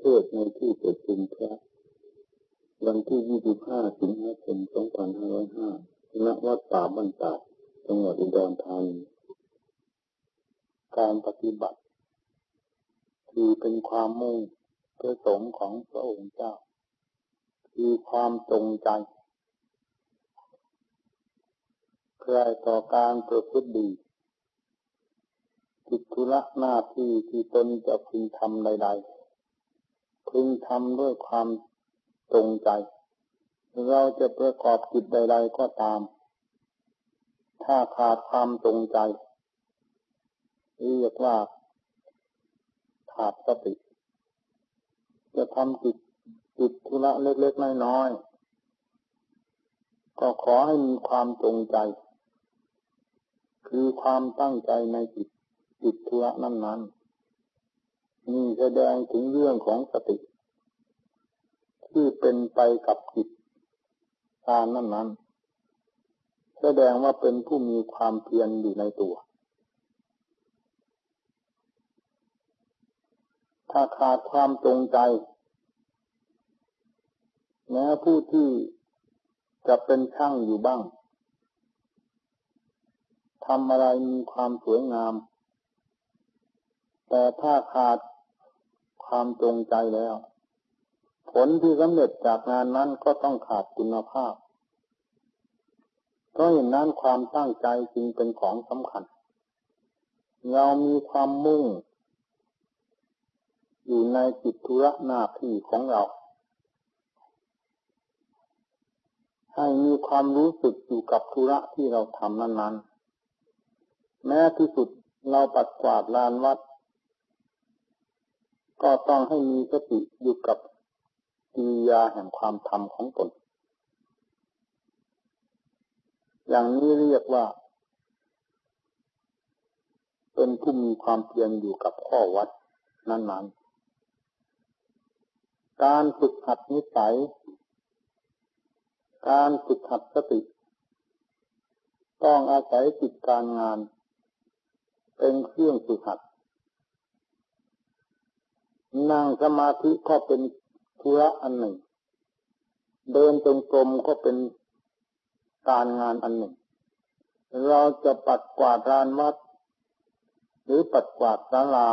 เทศในที่ประชุมพระวันที่ 25 สิงหาคม 2505 ณ วัดป่าบันตาจังหวัดอุดรธานี การปฏิบัติ คือเป็นความมุ่งประสงค์ของพระองค์เจ้า คือความตรงใจใครต่อการประพฤติดีกิจธุระหน้าที่ที่ตนจะพึงทำใด ๆ พึงทำด้วยความตรงใจ เราจะประกอบกิจใด ๆก็ตาม ถ้าขาดความตรงใจเรียกว่าขาดสติ จะทำกิจกิจธุระเล็กๆน้อยๆก็ขอให้มีความตรงใจ คือความตั้งใจในจิตจิตธุระนั้นๆ นี่แสดงถึงเรื่องของสติ ที่เป็นไปกับจิตการนั้นๆแสดงว่าเป็นผู้มีความเพียรอยู่ในตัว ถ้าขาดความตรงใจ แม้ผู้ที่จะเป็นช่างอยู่บ้างทำอะไรมีความสวยงาม แต่ถ้าขาด ความตรงใจแล้ว ผลที่สำเร็จจากงานนั้นก็ต้องขาดคุณภาพเพราะเห็นนั้นความตั้งใจจึงเป็นของสำคัญ เรามีความมุ่ง อยู่ในจิตธุระหน้าที่ของเรา ให้มีความรู้สึกอยู่กับธุระที่เราทำนั้นๆ แม้ที่สุดเราปัดกวาดลานวัด ก็ต้องให้มีสติอยู่กับกิริยาแห่งความทำของตน อย่างนี้เรียกว่า เป็นผู้มีความเพียรอยู่กับข้อวัดนั้นๆ การฝึกหัดนิสัย การฝึกหัดสติ ต้องอาศัยจิตการงาน เป็นเครื่องฝึกหัด นั่งสมาธิก็เป็นธุระอันหนึ่ง เดินจงกรมก็เป็นการงานอันหนึ่ง เราจะปัดกวาดลานวัด หรือปัดกวาดศาลา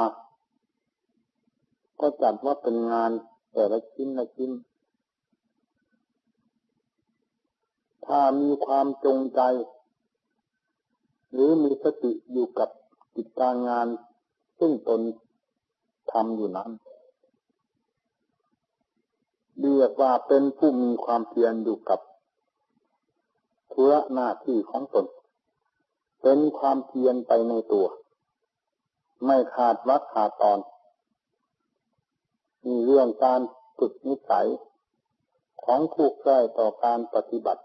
ก็จัดว่าเป็นงานแต่ละชิ้นละชิ้น ถ้ามีความจงใจ หรือมีสติอยู่กับกิจการงาน ซึ่งตนทำอยู่นั้น เรียกว่าเป็นผู้มีความเพียรอยู่กับธุระหน้าที่ของตน เป็นความเพียรไปในตัว ไม่ขาดวัดขาดตอน มีเรื่องการฝึกนิสัยของผู้ใกล้ต่อการปฏิบัติ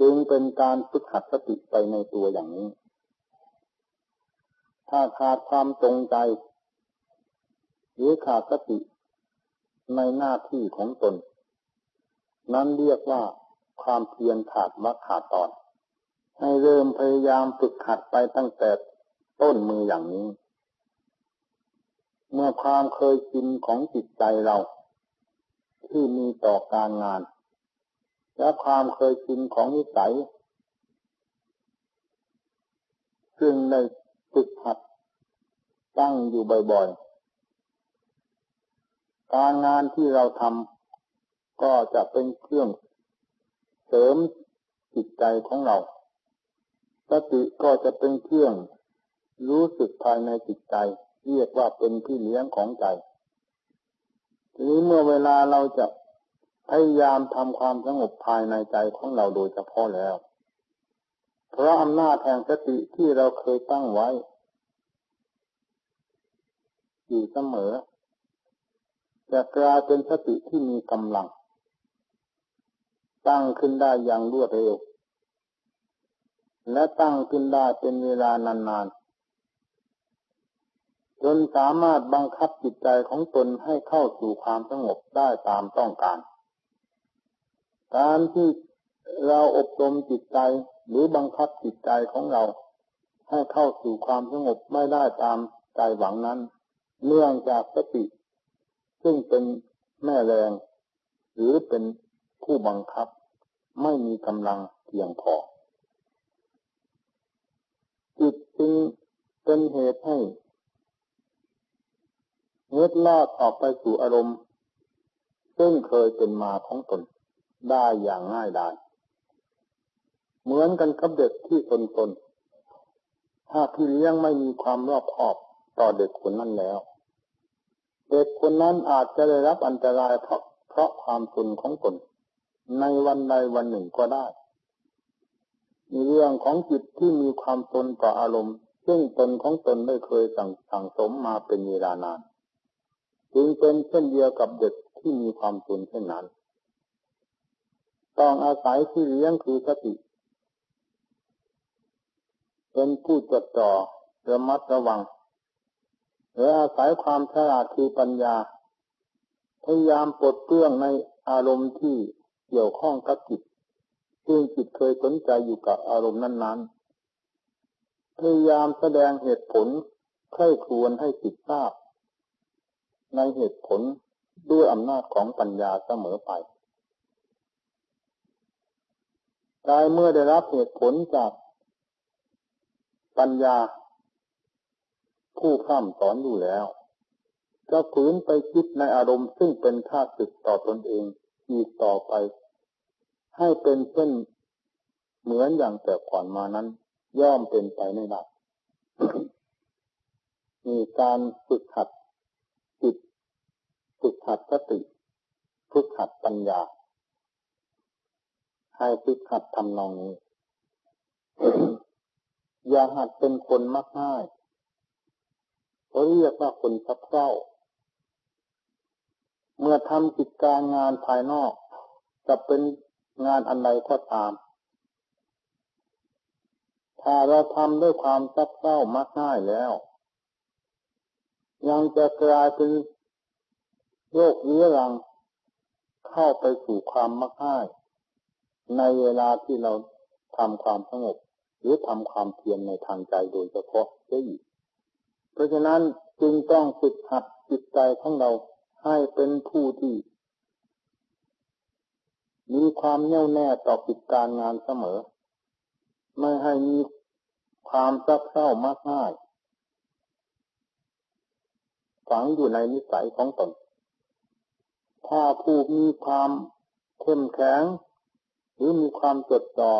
จึงเป็นการฝึกหัดสติไปในตัวอย่างนี้ ถ้าขาดความตรงใจ หรือขาดสติในหน้าที่ของตน นั้นเรียกว่าความเพียรขาดวักขาดตอน ให้เริ่มพยายามฝึกหัดไปตั้งแต่ต้นมืออย่างนี้ เมื่อความเคยชินของจิตใจเรา ที่มีต่อการงาน และความเคยชินของนิสัย ซึ่งในฝึกหัดตั้งอยู่บ่อยๆ การงานที่เราทำก็จะเป็นเครื่องเสริมจิตใจของเราสติก็จะเป็นเครื่องรู้สึกภายในจิตใจ เรียกว่าเป็นพี่เลี้ยงของใจทีนี้เมื่อเวลาเราจะพยายามทำความสงบภายในใจของเราโดยเฉพาะแล้ว เพราะอำนาจแห่งสติที่เราเคยตั้งไว้ อยู่เสมอ จะกลายเป็นสติที่มีกำลัง ตั้งขึ้นได้อย่างรวดเร็ว และตั้งขึ้นได้เป็นเวลานานๆจนสามารถบังคับจิตใจของตนให้เข้าสู่ความสงบได้ตามต้องการ การที่เราอบรมจิตใจหรือบังคับจิตใจของเรา ให้เข้าสู่ความสงบไม่ได้ตามใจหวังนั้น เนื่องจากสติ ซึ่งเป็นแม่แรง หรือเป็นผู้บังคับ ไม่มีกำลังเพียงพอ จิตจึงเป็นเหตุให้เงืดลอดออกไปสู่อารมณ์ ซึ่งเคยเป็นมาของตนได้อย่างง่ายดายเหมือนกันกับเด็กที่ตนตนถ้าพี่เลี้ยงไม่มีความรอบคอบต่อเด็กคนนั้นแล้ว เด็กคนนั้นอาจจะได้รับอันตรายเพราะเพราะความตนของตน ในวันใดวันหนึ่งก็ได้มีเรื่องของจิตที่มีความตนต่ออารมณ์ ซึ่งตนของตนได้เคยสั่งสั่งสมมาเป็นเวลานาน จึงเป็นเช่นเดียวกับเด็กที่มีความตนเช่นนั้น ต้องอาศัยที่เลี้ยงคือสติ เป็นผู้จดจ่อระมัดระวัง หรืออาศัยความฉลาดคือปัญญา พยายามปลดเปลื้องในอารมณ์ที่เกี่ยวข้องกับจิตซึ่งจิตเคยสนใจอยู่กับอารมณ์นั้นๆ พยายามแสดงเหตุผลใคร่ครวญให้จิตทราบ ในเหตุผลด้วยอำนาจของปัญญาเสมอไปกายเมื่อได้รับเหตุผลจากปัญญา ผู้ข้ามสอนอยู่แล้ว จะฝืนไปคิดในอารมณ์ซึ่งเป็นท่าศึกต่อตนเองอีกต่อไป ให้เป็นเช่นเหมือนอย่างแต่ก่อนมานั้น ย่อมเป็นไปไม่ได้มีการฝึกหัดจิตฝึกหัดสติฝึกหัดปัญญา ให้ฝึกหัดทำนองนี้ อย่าหัดเป็นคนมักง่าย เขาเรียกว่าคนซับเศร้า เมื่อทำกิจการงานภายนอก จะเป็นงานอันใดก็ตาม ถ้าเราทำด้วยความซับเศร้ามักง่ายแล้ว ยังจะกลายเป็นโรคเรื้อรัง เข้าไปสู่ความมักง่าย ในเวลาที่เราทำความสงบหรือทำความเพียรในทางใจโดยเฉพาะได้อีก เพราะฉะนั้นจึงต้องฝึกหัดจิตใจของเราให้เป็นผู้ที่ มีความแน่วแน่ต่อกิจการงานเสมอ ไม่ให้มีความซับเศร้ามากง่าย ฝังอยู่ในนิสัยของตน ถ้าผู้มีความเข้มแข็ง หรือมีความจดจ่อ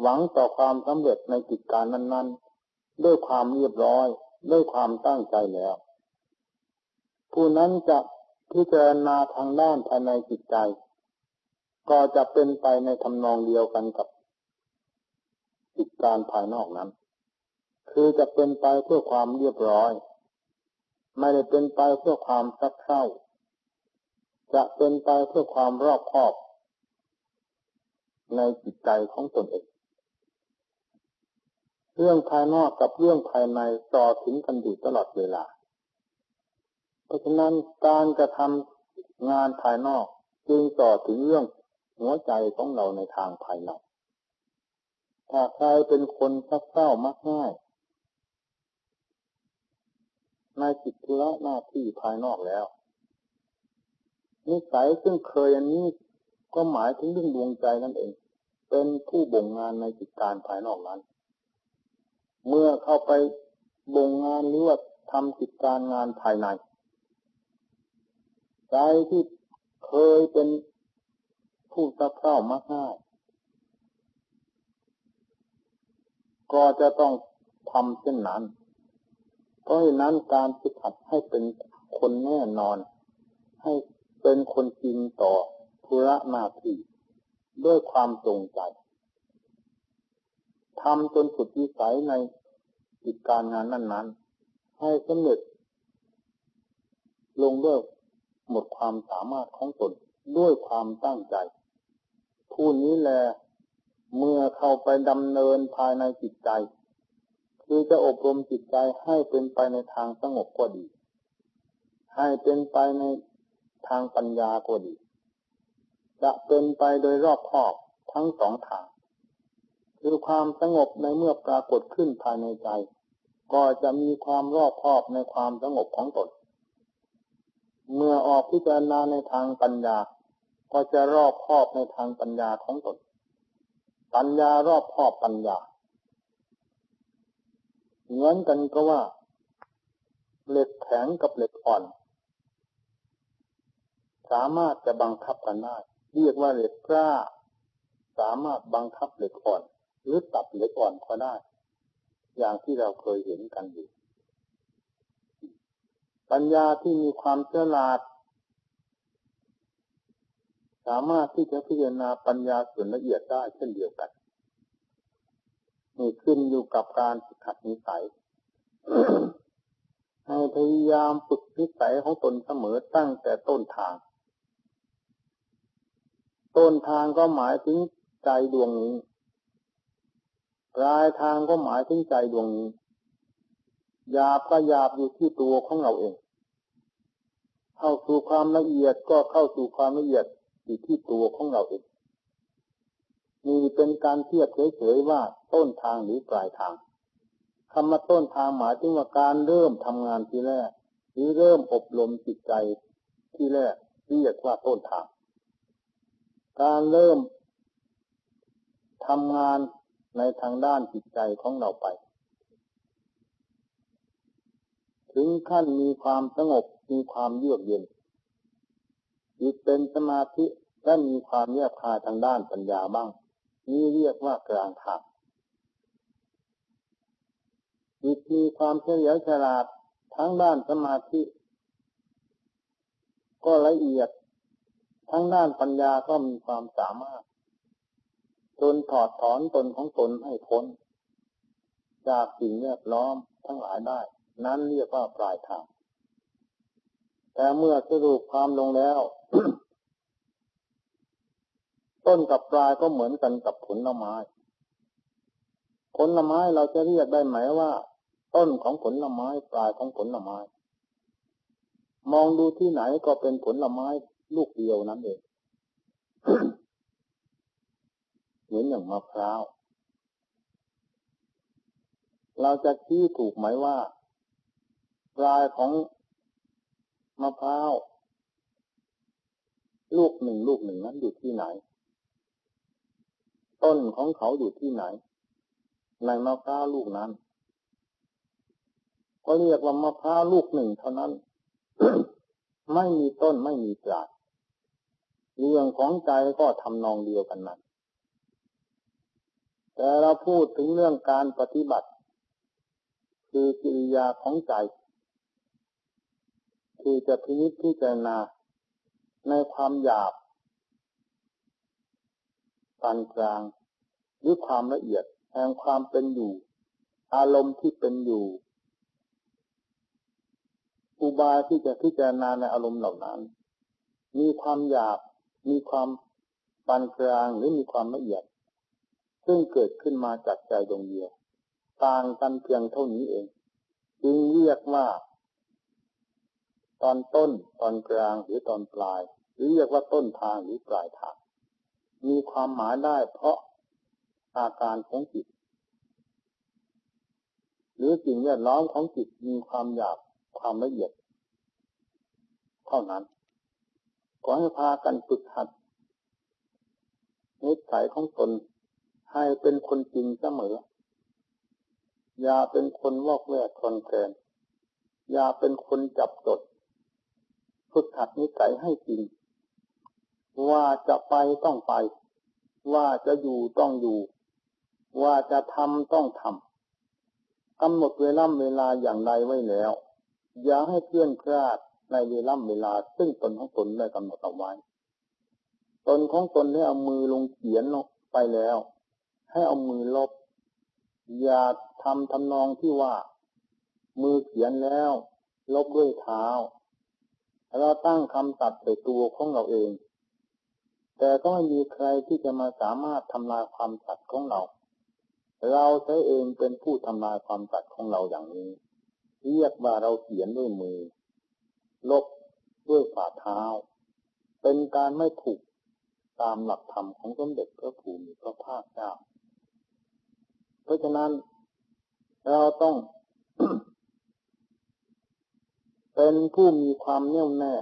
หวังต่อความสำเร็จในกิจการนั้น ๆ ด้วยความเรียบร้อย ด้วยความตั้งใจแล้ว ผู้นั้นจะพิจารณาทางด้านภายในจิตใจ ก็จะเป็นไปในทำนองเดียวกันกับกิจการภายนอกนั้น คือจะเป็นไปเพื่อความเรียบร้อย ไม่ได้เป็นไปเพื่อความซักเร้าจะเป็นไปเพื่อความรอบคอบ ในจิตใจของตนเอง เรื่องภายนอกกับเรื่องภายในต่อถึงกันอยู่ตลอดเวลา เพราะฉะนั้นการกระทำงานภายนอกจึงต่อถึงเรื่องหัวใจของเราในทางภายในถ้าใครเป็นคนซักเศร้ามักง่ายในจิตธุระหน้าที่ภายนอกแล้ว นิสัยซึ่งเคยอันนี้ก็หมายถึงเรื่องดวงใจนั่นเอง เป็นผู้บ่งงานในจิตการภายนอกนั้น เมื่อเข้าไปบ่งงานหรือว่าทำกิจการงานภายในใจที่เคยเป็นผู้สับเศร้ามากง่ายก็จะต้องทำเช่นนั้น เพราะฉะนั้นการฝึกหัดให้เป็นคนแน่นอน ให้เป็นคนจริงต่อธุระหน้าที่ด้วยความตรงใจ ทำจนสุดวิสัยในกิจการงานนั้น ๆ ให้สำเร็จลงด้วยหมดความสามารถของตนด้วยความตั้งใจ ผู้นี้แลเมื่อเข้าไปดำเนินภายในจิตใจ คือจะอบรมจิตใจให้เป็นไปในทางสงบก็ดี ให้เป็นไปในทางปัญญาก็ดี จะเป็นไปโดยรอบครอบทั้งสองทาง คือความสงบในเมื่อปรากฏขึ้นภายในใจ ก็จะมีความรอบคอบในความสงบของตน เมื่อออกพิจารณาในทางปัญญา ก็จะรอบครอบในทางปัญญาของตน ปัญญารอบครอบปัญญา เหมือนกันก็ว่า เหล็กแข็งกับเหล็กอ่อน สามารถจะบังคับกันได้ เรียกว่าเหล็กกล้า สามารถบังคับเหล็กอ่อน หรือตัดเหล็กอ่อนก็ได้ อย่างที่เราเคยเห็นกันอยู่ ปัญญาที่มีความเฉลาด สามารถที่จะพิจารณาปัญญาส่วนละเอียดได้เช่นเดียวกันนี่ขึ้นอยู่กับการฝึกหัดนิสัยให้พยายามฝึกนิสัยของตนเสมอตั้งแต่ต้นทาง ต้นทางก็หมายถึงใจดวงนี้ ปลายทางก็หมายถึงใจดวงนี้หยาบก็หยาบอยู่ที่ตัวของเราเอง เข้าสู่ความละเอียดก็เข้าสู่ความละเอียดอยู่ที่ตัวของเราเองนี่เป็นการเทียบเฉยๆว่าต้นทางหรือปลายทางคำว่าต้นทางหมายถึงว่าการเริ่มทำงานที่แรก หรือเริ่มอบรมจิตใจที่แรกเรียกว่าต้นทาง การเริ่มทำงาน ในทางด้านจิตใจของเราไป ถึงขั้นมีความสงบมีความเยือกเย็นจิตเป็นสมาธิและมีความเยียบคายทางด้านปัญญาบ้าง นี่เรียกว่ากลางทางจิตมีความเฉลียวฉลาดทั้งด้านสมาธิ ก็ละเอียด ทั้งด้านปัญญาก็มีความสามารถ จนถอดถอนตนของตนให้พ้น จากสิ่งแวดล้อมทั้งหลายได้ นั้นเรียกว่าปลายทาง แต่เมื่อสรุปความลงแล้ว ต้นกับปลายก็เหมือนกันกับผลไม้ ผลไม้เราจะเรียกได้ไหมว่า ต้นของผลไม้ปลายของผลไม้ มองดูที่ไหนก็เป็นผลไม้ลูกเดียวนั้นเอง มือนอย่างมะพร้าว เราจะชี้ถูกไหมว่าปลายของมะพร้าวลูกหนึ่งลูกหนึ่งนั้นอยู่ที่ไหน ต้นของเขาอยู่ที่ไหน ในมะพร้าวลูกนั้น ก็เรียกว่ามะพร้าวลูกหนึ่งเท่านั้น ไม่มีต้นไม่มีปลายเรื่องของใจก็ทำนองเดียวกันนั้น แต่เราพูดถึงเรื่องการปฏิบัติ คือกิริยาของใจ คือจะพินิจพิจารณาในความหยาบปานกลาง หรือความละเอียดแห่งความเป็นอยู่ อารมณ์ที่เป็นอยู่อุบายที่จะพิจารณาในอารมณ์เหล่านั้น มีความหยาบ มีความปานกลางหรือมีความละเอียด ซึ่งเกิดขึ้นมาจากใจดวงเดียว ต่างกันเพียงเท่านี้เอง จึงเรียกว่า ตอนต้นตอนกลางหรือตอนปลาย หรือเรียกว่าต้นทางหรือปลายทาง มีความหมายได้เพราะอาการของจิต หรือสิ่งแวดล้อมของจิตมีความหยาบความละเอียด เท่านั้นขอให้พากันฝึกหัดนิสัยของตน ให้เป็นคนจริงเสมอ อย่าเป็นคนวอกแวกคอนแคลนอย่าเป็นคนจับจดฝึกหัดนิสัยให้จริง ว่าจะไปต้องไป ว่าจะอยู่ต้องอยู่ ว่าจะทำต้องทำกำหนดเวลาเวลาอย่างใดไว้แล้ว อย่าให้เคลื่อนคลาดในเวลาเวลา ซึ่งตนของตนได้กำหนดเอาไว้ ตนของตนได้เอามือลงเขียนไปแล้ว ให้เอามือลบ อย่าทำทำนองที่ว่า มือเขียนแล้ว ลบด้วยเท้า เราตั้งคำตัดใส่ตัวของเราเอง แต่ก็ไม่มีใครที่จะมาสามารถทำลายความตัดของเรา เราใช้เองเป็นผู้ทำลายความตัดของเราอย่างนี้ เรียกว่าเราเขียนด้วยมือ ลบด้วยฝ่าเท้า เป็นการไม่ถูกตามหลักธรรมของสมเด็จพระภูมิพระภาคเจ้า เพราะฉะนั้น เราต้องเป็นผู้มีความแน่วแน่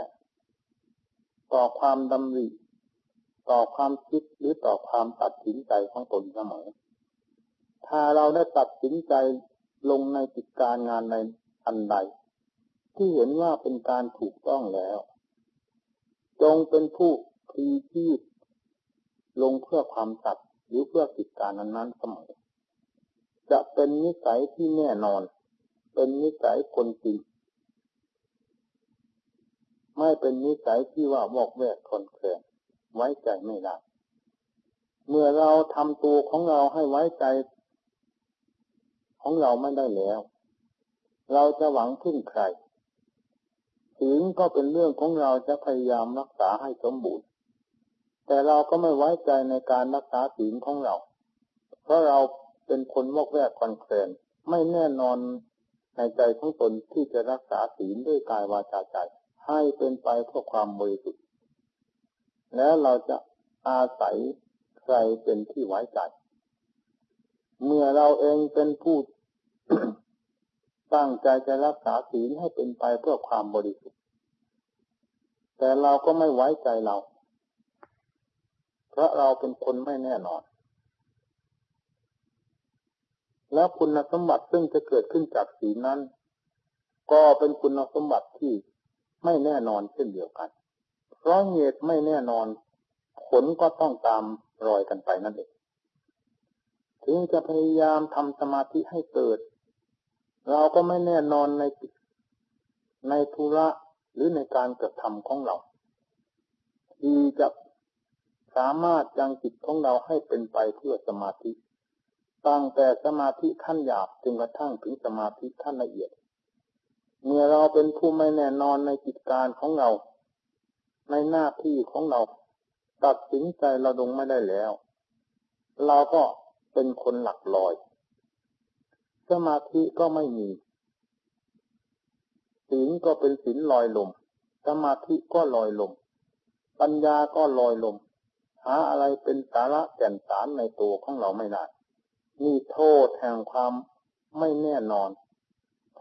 ต่อความดำริ ต่อความคิดหรือต่อความตัดสินใจของตนเสมอถ้าเราได้ตัดสินใจลงในกิจการงานในอันใด ที่เห็นว่าเป็นการถูกต้องแล้ว จงเป็นผู้พลีชีพลงเพื่อความตัดหรือเพื่อกิจการนั้นๆเสมอ จะเป็นนิสัยที่แน่นอน เป็นนิสัยคนจริง ไม่เป็นนิสัยที่ว่าวอกแวกคนเคลนไว้ใจไม่ได้ เมื่อเราทำตัวของเราให้ไว้ใจ ของเราไม่ได้แล้ว เราจะหวังพึ่งใครศีลก็เป็นเรื่องของเราจะพยายามรักษาให้สมบูรณ์ แต่เราก็ไม่ไว้ใจในการรักษาศีลของเรา เพราะเรา เป็นคนวอกแวกคอนเคลนไม่แน่นอนในใจของตนที่จะรักษาศีลด้วยกายวาจาใจ ให้เป็นไปเพื่อความบริสุทธิ์แล้วเราจะอาศัยใครเป็นที่ไว้ใจ เมื่อเราเองเป็นผู้ตั้งใจจะรักษาศีลให้เป็นไปเพื่อความบริสุทธิ์ แต่เราก็ไม่ไว้ใจเรา เพราะเราเป็นคนไม่แน่นอน แล้วคุณสมบัติซึ่งจะเกิดขึ้นจากศีนั้น ก็เป็นคุณสมบัติที่ไม่แน่นอนเช่นเดียวกัน เพราะเหตุไม่แน่นอน ผลก็ต้องตามรอยกันไปนั่นเอง ถึงจะพยายามทำสมาธิให้เกิด เราก็ไม่แน่นอนในในธุระหรือในการกระทำของเราที่จะสามารถยังจิตของเราให้เป็นไปเพื่อสมาธิ ตั้งแต่สมาธิขั้นหยาบจนกระทั่งถึงสมาธิขั้นละเอียด เมื่อเราเป็นผู้ไม่แน่นอนในกิจการของเรา ในหน้าที่ของเรา ตัดสินใจเราดงไม่ได้แล้ว เราก็เป็นคนหลักลอย สมาธิก็ไม่มีศีลก็เป็นศีลลอยลม สมาธิก็ลอยลม ปัญญาก็ลอยลม หาอะไรเป็นสาระแก่นสารในตัวของเราไม่ได้ นี่โทษแห่งความไม่แน่นอน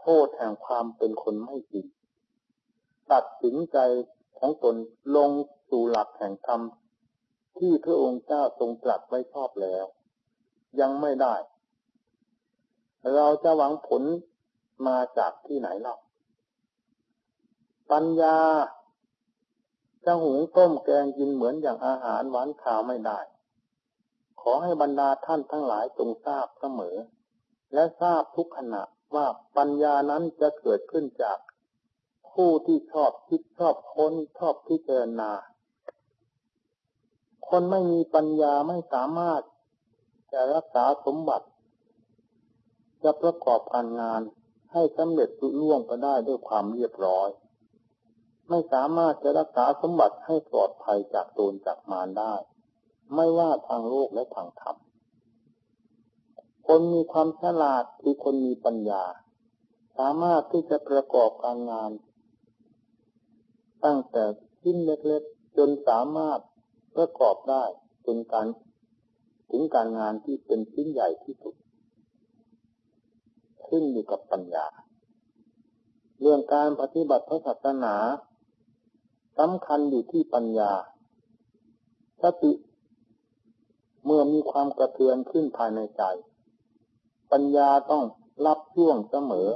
โทษแห่งความเป็นคนไม่จริง ตัดสินใจของตนลงสู่หลักแห่งธรรมที่พระองค์เจ้าทรงตรัสไว้ชอบแล้ว ยังไม่ได้ เราจะหวังผลมาจากที่ไหนเล่าปัญญาจะหุงต้มแกงกินเหมือนอย่างอาหารหวานข่าวไม่ได้ ขอให้บรรดาท่านทั้งหลายจงทราบเสมอ และทราบทุกขณะว่าปัญญานั้นจะเกิดขึ้นจาก ผู้ที่ชอบคิดชอบค้นชอบพิจารณา คนไม่มีปัญญาไม่สามารถจะรักษาสมบัติ จะประกอบการงานให้สำเร็จลุล่วงไปได้ด้วยความเรียบร้อย ไม่สามารถจะรักษาสมบัติให้ปลอดภัยจากโจรจากมารได้ ไม่ว่าทางโลกและทางธรรม คนมีความฉลาดคือคนมีปัญญา สามารถที่จะประกอบการงาน ตั้งแต่ชิ้นเล็กๆจนสามารถประกอบได้จนการถึงการงานที่เป็นชิ้นใหญ่ที่สุด ขึ้นอยู่กับปัญญา เรื่องการปฏิบัติพระศาสนาสำคัญอยู่ที่ปัญญาสติ เมื่อมีความกระเทือนขึ้นภายในใจ ปัญญาต้องรับช่วงเสมอ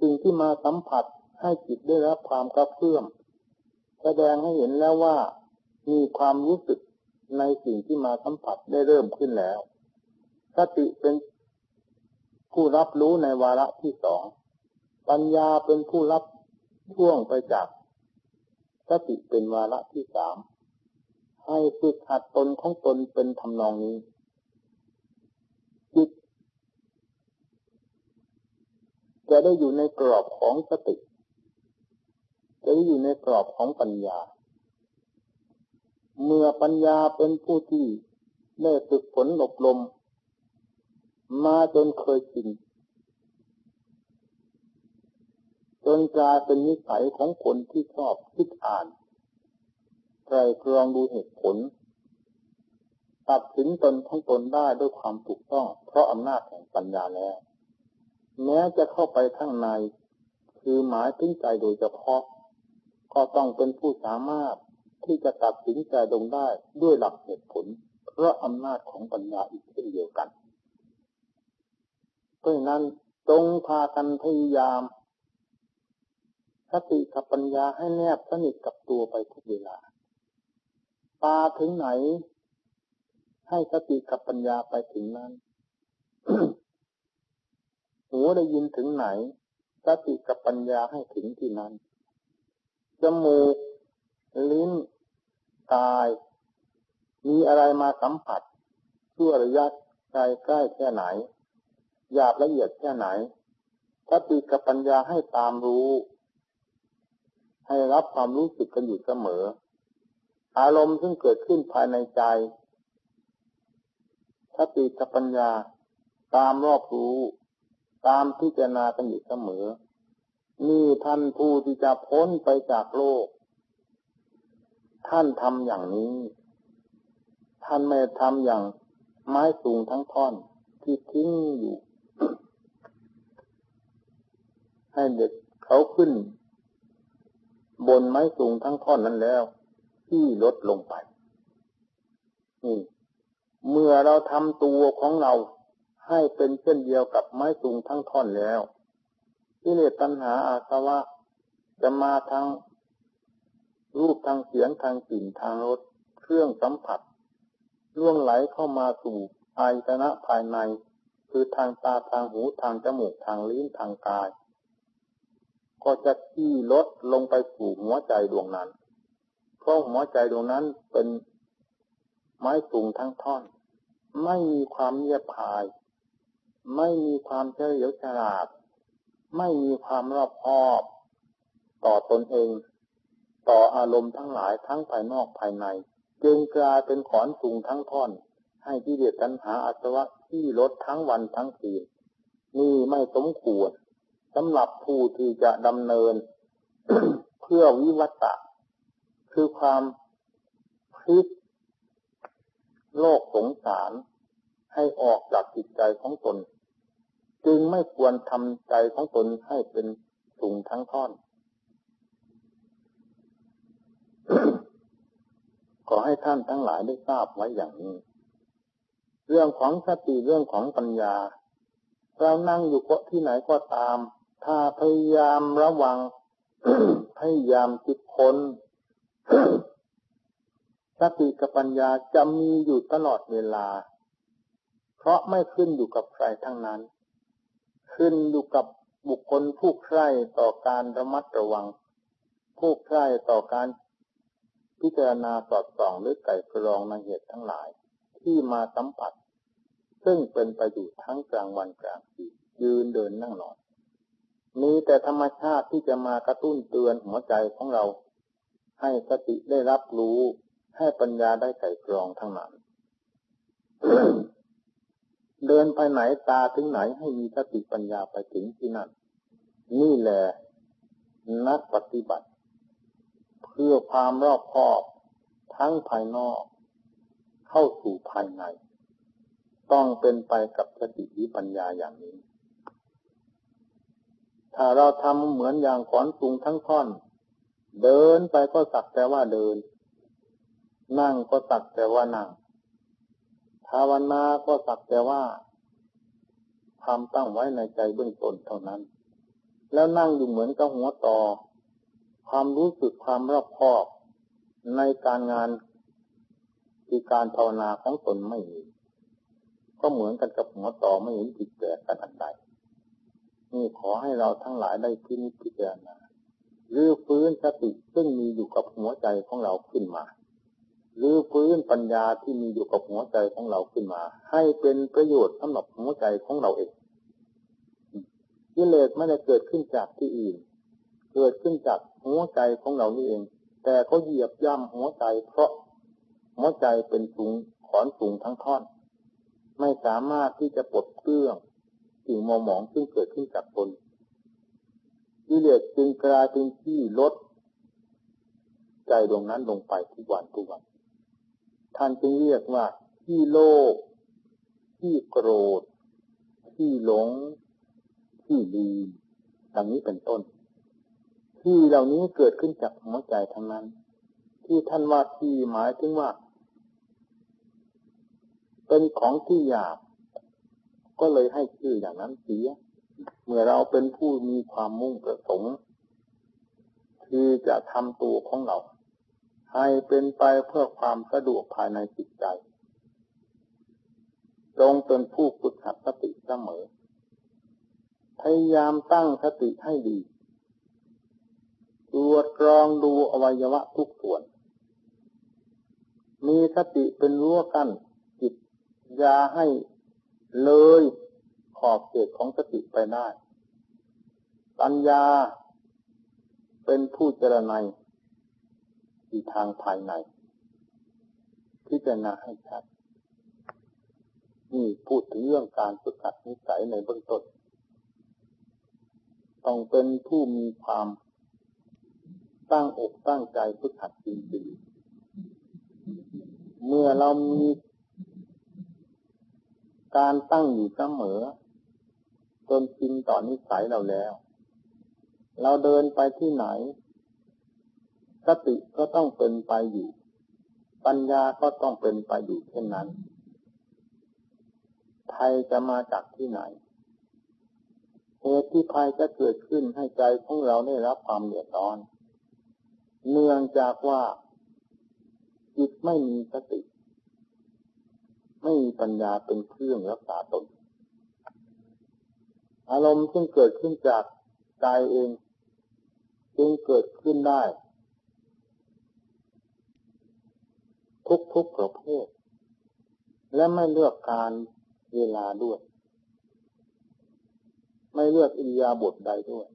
สิ่งที่มาสัมผัสให้จิตได้รับความกระเพื่อมแสดงให้เห็นแล้วว่า มีความรู้สึกในสิ่งที่มาสัมผัสได้เริ่มขึ้นแล้วสติเป็นผู้รับรู้ในวาระที่สอง ปัญญาเป็นผู้รับช่วงไปจากสติเป็นวาระที่สาม ให้ฝึกหัดตนของตนเป็นทำนองนี้จิตจะได้อยู่ในกรอบของสติ จะได้อยู่ในกรอบของปัญญา เมื่อปัญญาเป็นผู้ที่ได้ฝึกฝนอบรมมาจนเคยชินจนกลายเป็นนิสัยของคนที่ชอบคิดอ่าน ไตรตรองดูเหตุผล ตัดสินตนของตนได้ด้วยความถูกต้อง เพราะอำนาจแห่งปัญญาแล้ว แม้จะเข้าไปข้างใน คือหมายถึงใจโดยเฉพาะ ก็ต้องเป็นผู้สามารถที่จะตัดสินใจลงได้ด้วยหลักเหตุผล เพราะอำนาจของปัญญาอีกเช่นเดียวกันเพราะนั้นจงพากันพยายามสติกับปัญญาให้แนบสนิทกับตัวไปทุกเวลา ตาถึงไหน ให้สติกับปัญญาไปถึงนั้น หูได้ยินถึงไหน สติกับปัญญาให้ถึงที่นั้น จมูก ลิ้น กาย มีอะไรมาสัมผัสชั่วระยะไกล้ใกล้แค่ไหน หยาบละเอียดแค่ไหนสติกับปัญญาให้ตามรู้ ให้รับความรู้สึกกันอยู่เสมอ อารมณ์ซึ่งเกิดขึ้นภายในใจสติกับปัญญาตามรอบรู้ ตามพิจารณากันอยู่เสมอ นี่ท่านผู้ที่จะพ้นไปจากโลก ท่านทำอย่างนี้ ท่านไม่ทำอย่างไม้สูงทั้งท่อนที่ทิ้งอยู่ ให้เด็กเขาขึ้น บนไม้สูงทั้งท่อนนั้นแล้ว ที่ลดลงไปนี่เมื่อเราทำตัวของเราให้เป็นเช่นเดียวกับไม้สูงทั้งท่อนแล้วที่เลตัณหาอาสวะ จะมาทางรูปทางเสียงทางกลิ่นทางรสเครื่องสัมผัสล่วงไหลเข้ามาสู่อายตนะภายใน คือทางตาทางหูทางจมูกทางลิ้นทางกาย ก็จะที่ลดลงไปสู่หัวใจดวงนั้น เพราะหัวใจดวงนั้นเป็นไม้สูงทั้งท่อน ไม่มีความเงียบภาย ไม่มีความเฉลียวฉลาด ไม่มีความรอบคอบ ต่อตนเอง ต่ออารมณ์ทั้งหลายทั้งภายนอกภายใน จึงกลายเป็นขอนสูงทั้งท่อน ให้ที่เดียดตัณหาอัตวะที่ลดทั้งวันทั้งคืนนี่ไม่สมควรสำหรับผู้ที่จะดำเนิน เพื่อวิวัตะ คือความพลิกโลกสงสารให้ออกจากจิตใจของตน จึงไม่ควรทำใจของตนให้เป็นสูงทั้งท่อน ขอให้ท่านทั้งหลายได้ทราบไว้อย่างนี้ เรื่องของสติเรื่องของปัญญา เรานั่งอยู่ก็ที่ไหนก็ตาม ถ้าพยายามระวัง พยายามคิดค้น สติกับปัญญาจะมีอยู่ตลอดเวลา เพราะไม่ขึ้นอยู่กับใครทั้งนั้น ขึ้นอยู่กับบุคคลผู้ใคร่ต่อการระมัดระวัง ผู้ใคร่ต่อการพิจารณาสอดส่องหรือไก่กรองในเหตุทั้งหลาย ที่มาสัมผัส ซึ่งเป็นไปอยู่ทั้งกลางวันกลางคืนยืนเดินนั่งนอนมีแต่ธรรมชาติที่จะมากระตุ้นเตือนหัวใจของเรา ให้สติได้รับรู้ ให้ปัญญาได้ไก่กรองทั้งนั้น เดินไปไหนตาถึงไหนให้มีสติปัญญาไปถึงที่นั่น นี่แหละนักปฏิบัติ เพื่อความรอบคอบทั้งภายนอก เข้าสู่ภายใน ต้องเป็นไปกับสติวิปัญญาอย่างนี้ ถ้าเราทำเหมือนอย่างขอนสูงทั้งท่อน เดินไปก็สักแต่ว่าเดิน นั่งก็สักแต่ว่านั่งภาวนาก็สักแต่ว่าทำตั้งไว้ในใจเบื้องต้นเท่านั้น แล้วนั่งอยู่เหมือนกับหัวต่อ ความรู้สึกความรอบคอบในการงานที่การภาวนาของตนไม่มีก็เหมือนกันกับหัวต่อไม่เห็นผิดแปลกกันอันใดนี่ขอให้เราทั้งหลายได้พินิจพิจารณา หรือฟื้นสติซึ่งมีอยู่กับหัวใจของเราขึ้นมาหรือฟื้นปัญญาที่มีอยู่กับหัวใจของเราขึ้นมา ให้เป็นประโยชน์สำหรับหัวใจของเราเองกิเลสไม่ได้เกิดขึ้นจากที่อื่น เกิดขึ้นจากหัวใจของเรานี่เอง แต่เขาเหยียบย่ำหัวใจเพราะหัวใจเป็นสูงขอนสูงทั้งท่อน ไม่สามารถที่จะปลดเปลื้องสิ่งมองมองซึ่งเกิดขึ้นจากตน กิเลสจึงกลายเป็นที่ลด ใจดวงนั้นลงไปทุกวันทุกวัน ท่านจึงเรียกว่าที่โลภที่โกรธ ที่หลง ที่ดีดังนี้เป็นต้น ที่เหล่านี้เกิดขึ้นจากหัวใจทั้งนั้น ที่ท่านว่าที่หมายถึงว่า เป็นของที่หยาบก็เลยให้ชื่ออย่างนั้นเสีย เมื่อเราเป็นผู้มีความมุ่งประสงค์ที่จะทำตัวของเรา ให้เป็นไปเพื่อความสะดวกภายในจิตใจจงเป็นผู้ฝึกหัดสติเสมอ พยายามตั้งสติให้ดีตรวจกรองดูอวัยวะทุกส่วน มีสติเป็นรั้วกั้นจิตยาให้เลย ขอบเขตของสติไปได้ ปัญญาเป็นผู้เจรไนที่ทางภายใน พิจารณาให้ชัด นี่พูดถึงเรื่องการฝึกหัดนิสัยในเบื้องต้น ต้องเป็นผู้มีความตั้งอกตั้งใจฝึกหัดจริงๆ เมื่อเรามีการตั้งอยู่เสมอ จนชินต่อนนิสัยเราแล้ว เราเดินไปที่ไหน สติก็ต้องเป็นไปอยู่ ปัญญาก็ต้องเป็นไปอยู่เช่นนั้นภัยจะมาจากที่ไหนเหตุที่ภัยจะเกิดขึ้นให้ใจของเราได้รับความเดือดร้อน เนื่องจากว่า จิตไม่มีสติ ไม่มีปัญญาเป็นเครื่องรักษาตน อารมณ์ซึ่งเกิดขึ้นจากใจเอง จึงเกิดขึ้นได้ ทุกๆประเภท และไม่เลือกการเวลาด้วย ไม่เลือกอิริยาบถใดด้วย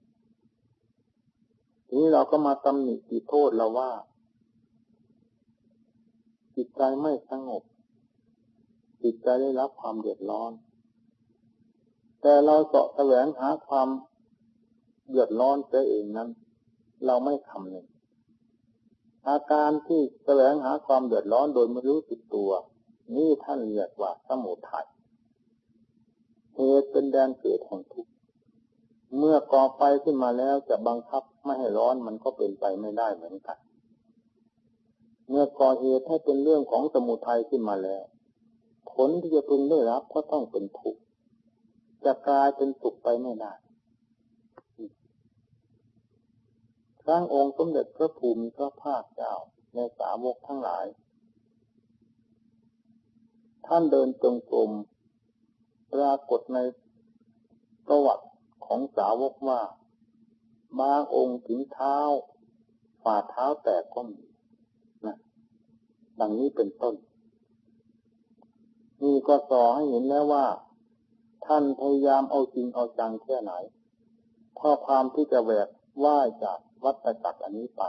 ทีนี้เราก็มาตำหนิติโทษเราว่า จิตใจไม่สงบ จิตใจได้รับความเดือดร้อน แต่เราเสาะแสวงหาความเดือดร้อนเสียเองนั้น เราไม่ทำหนึ่งอาการที่แสวงหาความเดือดร้อนโดยไม่รู้ติดตัว นี่ท่านเรียกว่าสมุทัยเหตุเป็นแดนเกิดแห่งทุกข์เมื่อก่อไฟขึ้นมาแล้วจะบังคับไม่ให้ร้อนมันก็เป็นไปไม่ได้เหมือนกัน เมื่อก่อเหตุให้เป็นเรื่องของสมุทัยขึ้นมาแล้ว ผลที่จะพึงได้รับก็ต้องเป็นทุกข์ จะกลายเป็นสุขไปไม่ได้ครั้งองค์สมเด็จพระภูมิพระภาคเจ้าในสาวกทั้งหลาย ท่านเดินจงกรมปรากฏในประวัติของสาวกว่าบางองค์ถึงเท้า ฝ่าเท้าแตกก็มีนะดังนี้เป็นต้น นี่ก็สอให้เห็นแล้วว่า ท่านพยายามเอาจริงเอาจังแค่ไหนข้อความที่จะแหวกว่ายจากวัฏจักรอันนี้ไป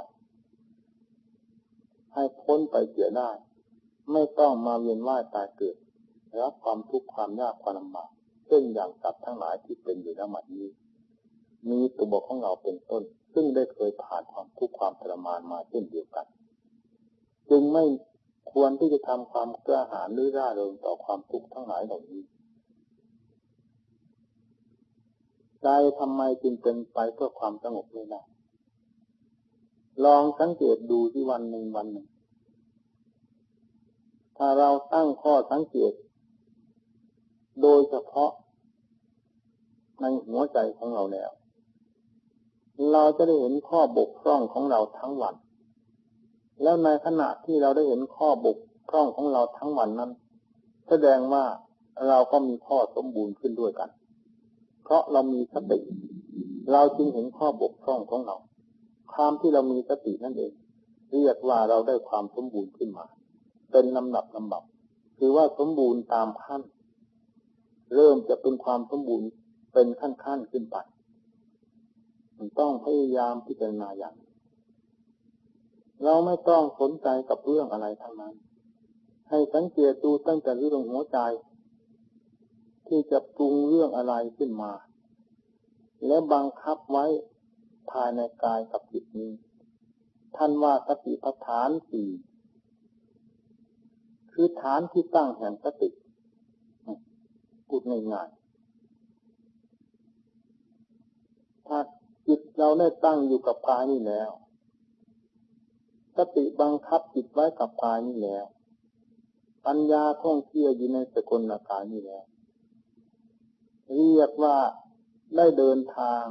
ให้พ้นไปเสียได้ ไม่ต้องมาเวียนว่ายตายเกิดรับความทุกข์ความยากความลำบากเช่นอย่างกับทั้งหลายที่เป็นอยู่ณบัดนี้ มีตัวบกของเราเป็นต้น ซึ่งได้เคยผ่านความทุกข์ความทรมานมาเช่นเดียวกัน จึงไม่ควรที่จะทำความกล้าหาญหรือร่าเริงต่อความทุกข์ทั้งหลายเหล่านี้ ใจทำไมจึงเป็นไปเพื่อความสงบไม่ได้ลองสังเกตดูที่วันหนึ่งวันหนึ่ง ถ้าเราตั้งข้อสังเกต โดยเฉพาะในหัวใจของเราแล้ว เราจะได้เห็นข้อบกพร่องของเราทั้งวัน แล้วในขณะที่เราได้เห็นข้อบกพร่องของเราทั้งวันนั้น แสดงว่าเราก็มีข้อสมบูรณ์ขึ้นด้วยกัน ราะเรามีสติ เราจึงเห็นข้อบกพร่องของเรา ความที่เรามีสตินั่นเอง เรียกว่าเราได้ความสมบูรณ์ขึ้นมา เป็นลำดับลำดับ คือว่าสมบูรณ์ตามขั้น เริ่มจะเป็นความสมบูรณ์เป็นขั้นๆขึ้นไปมันต้องพยายามพิจารณาอย่าง เราไม่ต้องสนใจกับเรื่องอะไรทั้งนั้น ให้สังเกตดูตั้งแต่เรื่องหัวใจ ที่จะปรุงเรื่องอะไรขึ้นมา และบังคับไว้ภายในกายกับจิตนี้ ท่านว่าสติปัฏฐานสี่คือฐานที่ตั้งแห่งสติพูดง่ายๆถ้าจิตเราได้ตั้งอยู่กับกายนี่แล้ว สติบังคับจิตไว้กับกายนี่แล้ว ปัญญาท่องเที่ยวอยู่ในสกลกายนี่แล้ว เรียกว่าได้เดินทาง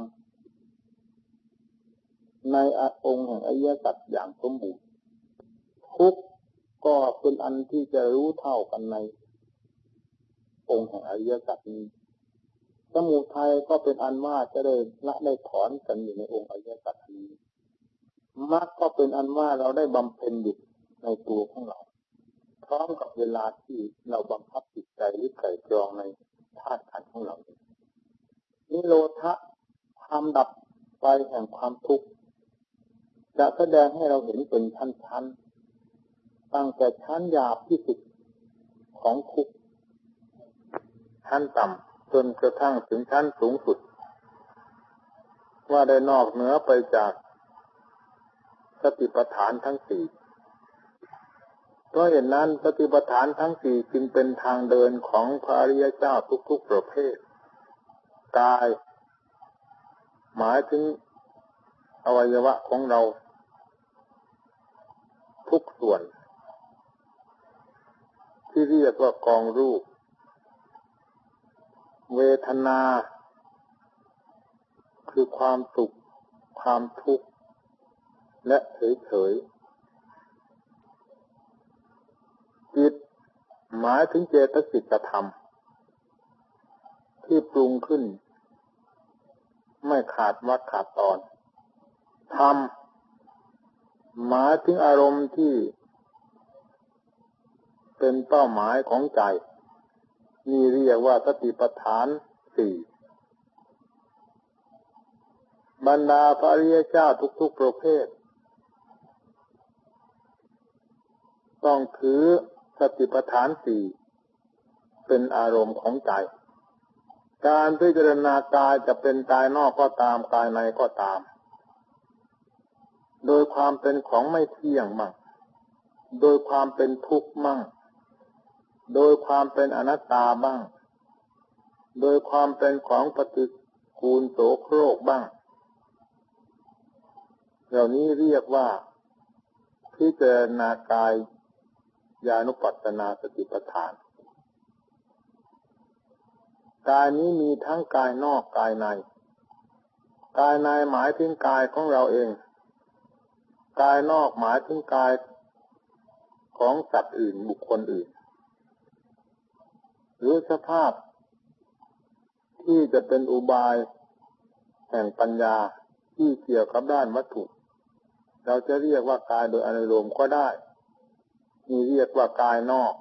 ในอองค์แห่งอริยสัจอย่างสมบูรณ์ทุกก็เป็นอันที่จะรู้เท่ากันใน องค์แห่งอริยสัจนี้สมุทัยก็เป็นอันว่าจะได้ละได้ถอนกันอยู่ในองค์อริยสัจนี้มรรคก็เป็นอันว่าเราได้บำเพ็ญอยู่ในตัวของเรา พร้อมกับเวลาที่เราบังคับจิตใจหรือไก่กรองใน ธาตุขันของเรานิโรธะความดับไปแห่งความทุกข์จะแสดงให้เราเห็นเป็นชั้นๆ ตั้งแต่ชั้นหยาบที่สุดของทุกข์ชั้นต่ำจนกระทั่งถึงชั้นสูงสุด ว่าได้นอกเหนือไปจากสติปัฏฐานทั้งสี่ เพราะเห็นนั้นสติปัฏฐานทั้งสี่จึงเป็นทางเดินของพระริยเจ้าทุกๆประเภท กาย หมายถึงอวัยวะของเรา ทุกส่วน ที่เรียกว่ากองรูป เวทนา คือความสุข ความทุกข์ และเฉยๆ จิตหมายถึงเจตสิกธรรม ที่ปรุงขึ้น ไม่ขาดวัดขาดตอนทำหมายถึงอารมณ์ที่ เป็นเป้าหมายของใจ นี่เรียกว่าสติปัฏฐานสี่บรรดาพระริยเจ้าทุก ๆ ประเภท ต้องถือ สติปัฏฐานสี่เป็นอารมณ์ของใจการพิจารณากายจะเป็นกายนอกก็ตามกายในก็ตาม โดยความเป็นของไม่เที่ยงมั่ง โดยความเป็นทุกข์มั่ง โดยความเป็นอนัตตาบ้าง โดยความเป็นของปฏิกูลโสโครกบ้าง เหล่านี้เรียกว่าพิจารณากาย ญาณุปัตนาสติปัฏฐาน กายนี้มีทั้งกายนอกกายใน กายในหมายถึงกายของเราเอง กายนอกหมายถึงกายของสัตว์อื่นบุคคลอื่น หรือสภาพ ที่จะเป็นอุบายแห่งปัญญาที่เกี่ยวกับด้านวัตถุ เราจะเรียกว่ากายโดยอนุโลมก็ได้ มีเรียกว่ากายนอก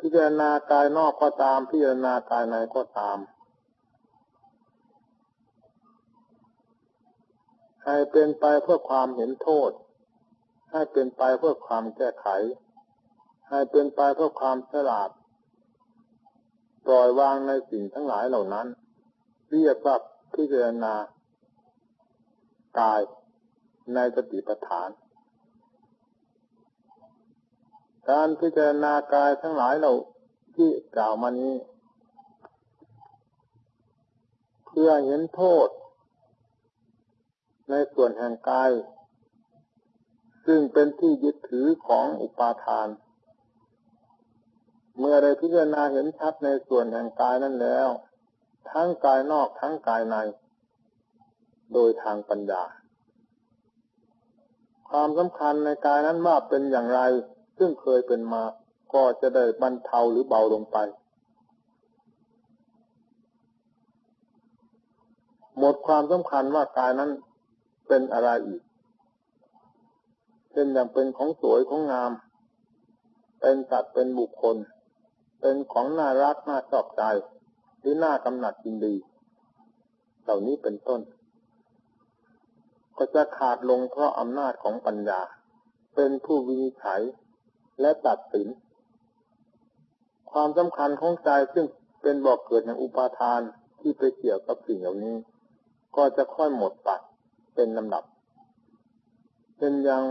พิจารณากายนอกก็ตาม พิจารณากายในก็ตาม ให้เป็นไปเพื่อความเห็นโทษ ให้เป็นไปเพื่อความแก้ไข ให้เป็นไปเพื่อความฉลาดปล่อยวางในสิ่งทั้งหลายเหล่านั้น เรียกว่าพิจารณากายในสติปัฏฐาน การพิจารณากายทั้งหลายเราที่กล่าวมานี้ เพื่อเห็นโทษ ในส่วนแห่งกาย ซึ่งเป็นที่ยึดถือของอุปาทาน เมื่อได้พิจารณาเห็นชัดในส่วนแห่งกายนั้นแล้ว ทั้งกายนอกทั้งกายใน โดยทางปัญญา ความสำคัญในกายนั้นว่าเป็นอย่างไร ซึ่งเคยเป็นมา ก็จะได้บรรเทาหรือเบาลงไป หมดความสำคัญว่ากายนั้นเป็นอะไรอีกเช่นอย่างเป็นของสวยของงาม เป็นสัตว์เป็นบุคคล เป็นของน่ารักน่าชอบใจ หรือน่ากำหนัดยินดี เหล่านี้เป็นต้น ก็จะขาดลงเพราะอำนาจของปัญญา เป็นผู้วินิจฉัย และตัดสิน ความสำคัญของใจซึ่งเป็นบอกเกิดในอุปาทานที่ไปเกี่ยวกับสิ่งเหล่านี้ ก็จะค่อยหมดไปเป็นลำดับ เป็นอย่าง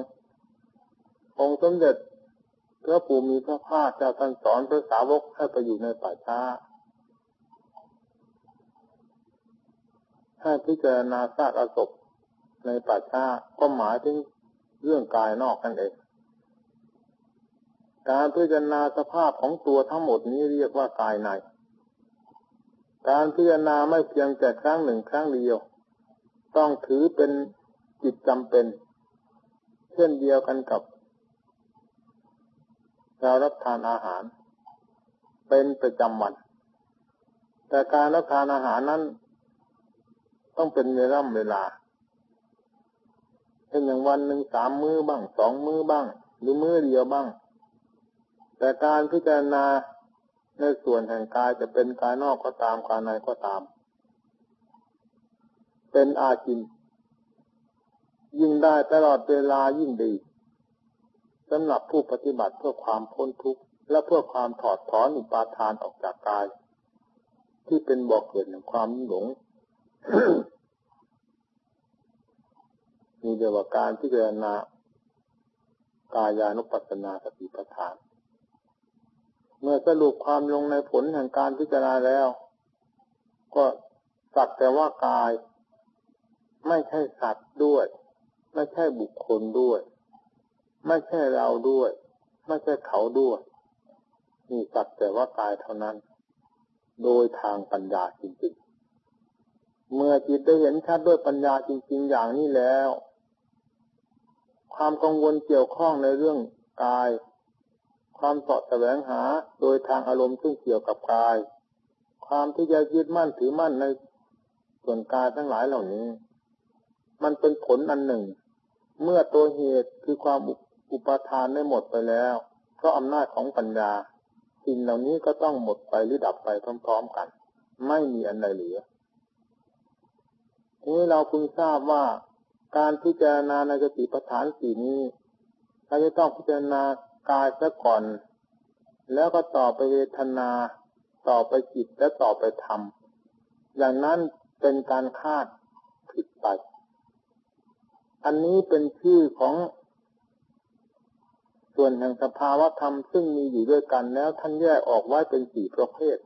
องค์สมเด็จพระปู่มีพระภาคเจ้าท่านสอนพระสาวกให้ไปอยู่ในป่าช้าให้พิจารณาซากอศพในป่าช้าก็หมายถึงเรื่องกายนอกนั่นเอง การพิจารณาสภาพของตัวทั้งหมดนี้เรียกว่ากายใน การพิจารณาไม่เพียงแต่ครั้งหนึ่งครั้งเดียว ต้องถือเป็นจิตจำเป็น เช่นเดียวกันกับเรารับทานอาหาร เป็นประจำวัน แต่การรับทานอาหารนั้น ต้องเป็นเวลาเวลาเช่นอย่างวันหนึ่งสามมื้อบ้างสองมื้อบ้าง หรือมื้อเดียวบ้าง แต่การพิจารณาในส่วนแห่งกายจะเป็นกายนอกก็ตามกายในก็ตาม เป็นอาจิน ยิ่งได้ตลอดเวลายิ่งดีสำหรับผู้ปฏิบัติเพื่อความพ้นทุกข์และเพื่อความถอดถอนอุปาทานออกจากกาย ที่เป็นบ่อกเกิดแห่งความหลงมีเดียวกับการพิจารณากายานุปัสสนาสติปัฏฐาน เมื่อสรุปความลงในผลแห่งการพิจารณาแล้ว ก็สักแต่ว่ากาย ไม่ใช่สัตว์ด้วย ไม่ใช่บุคคลด้วย ไม่ใช่เราด้วย ไม่ใช่เขาด้วยมีสักแต่ว่ากายเท่านั้น โดยทางปัญญาจริงๆ เมื่อจิตได้เห็นชัดด้วยปัญญาจริง ๆ อย่างนี้แล้ว ความกังวลเกี่ยวข้องในเรื่องกาย ความสอดแสวงหาโดยทางอารมณ์ซึ่งเกี่ยวกับกาย ความที่จะยึดมั่นถือมั่นในส่วนกายทั้งหลายเหล่านี้ มันเป็นผลอันหนึ่ง เมื่อตัวเหตุคือความอุปทานได้หมดไปแล้ว เพราะอำนาจของปัญญาสิ่งเหล่านี้ก็ต้องหมดไปหรือดับไปพร้อมๆกัน ไม่มีอันใดเหลือทีนี้เราพึงทราบว่าการพิจารณาในสติปัฏฐานสี่นี้เราจะต้องพิจารณา กายซะก่อน แล้วก็ต่อไปเวทนา ต่อไปจิตและต่อไปธรรม อย่างนั้นเป็นการคาดผิดไป อันนี้เป็นชื่อของ ส่วนแห่งสภาวะธรรมซึ่งมีอยู่ด้วยกันแล้วท่านแยกออกไว้เป็นสี่ประเภท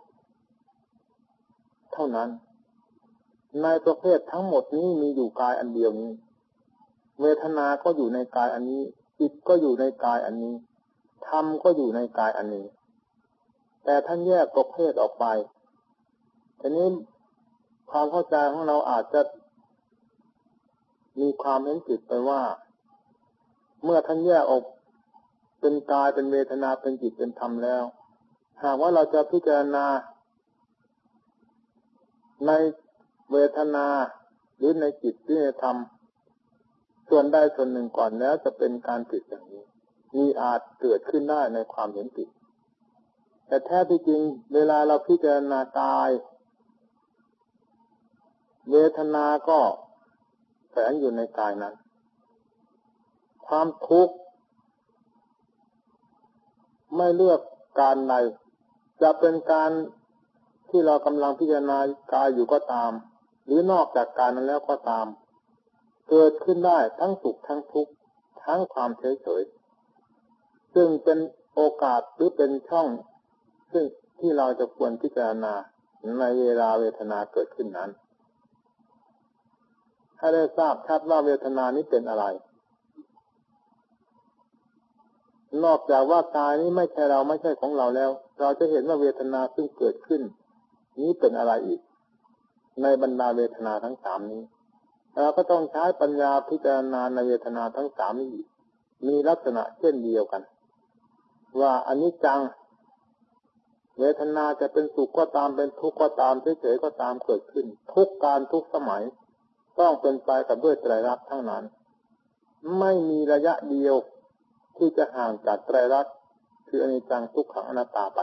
เท่านั้น ในประเภททั้งหมดนี้มีอยู่กายอันเดียวนี้ เวทนา ก็อยู่ในกายอันนี้จิตก็อยู่ในกายอันนี้ ธรรมก็อยู่ในกายอันนี้ แต่ท่านแยกประเภทออกไปทีนี้ความเข้าใจของเราอาจจะมีความเห็นผิดไปว่า เมื่อท่านแยกออกเป็นกายเป็นเวทนาเป็นจิตเป็นธรรมแล้ว หากว่าเราจะพิจารณา ในเวทนาหรือในจิตหรือในธรรม ส่วนใดส่วนหนึ่งก่อนแล้วจะเป็นการผิดอย่างนี้ มีอาจเกิดขึ้นได้ในความเห็นผิด แต่แท้ที่จริง เวลาเราพิจารณากาย เวทนาก็แฝงอยู่ในกายนั้น ความทุกข์ไม่เลือกการใดจะเป็นการที่เรากำลังพิจารณากายอยู่ก็ตาม หรือนอกจากการนั้นแล้วก็ตาม เกิดขึ้นได้ทั้งสุขทั้งทุกข์ทั้งความเฉยเฉย ซึ่งเป็นโอกาสหรือเป็นช่อง ซึ่งที่เราจะควรพิจารณาในเวลาเวทนาเกิดขึ้นนั้น ให้ได้ทราบชัดว่าเวทนานี้เป็นอะไร นอกจากว่ากายนี้ไม่ใช่เราไม่ใช่ของเราแล้ว เราจะเห็นว่าเวทนาซึ่งเกิดขึ้น นี้เป็นอะไรอีก ในบรรดาเวทนาทั้งสามนี้เราก็ต้องใช้ปัญญาพิจารณาในเวทนาทั้งสามนี้มีลักษณะเช่นเดียวกัน ว่าอันนี้จัง เวทนาจะเป็นสุขก็ตามเป็นทุกข์ก็ตามเฉยๆก็ตามเกิดขึ้น ทุกการทุกสมัย ต้องเป็นไปกับด้วยไตรลักษณ์ทั้งนั้น ไม่มีระยะเดียวที่จะห่างจากไตรลักษณ์คืออนิจจังทุกขังอนัตตาไป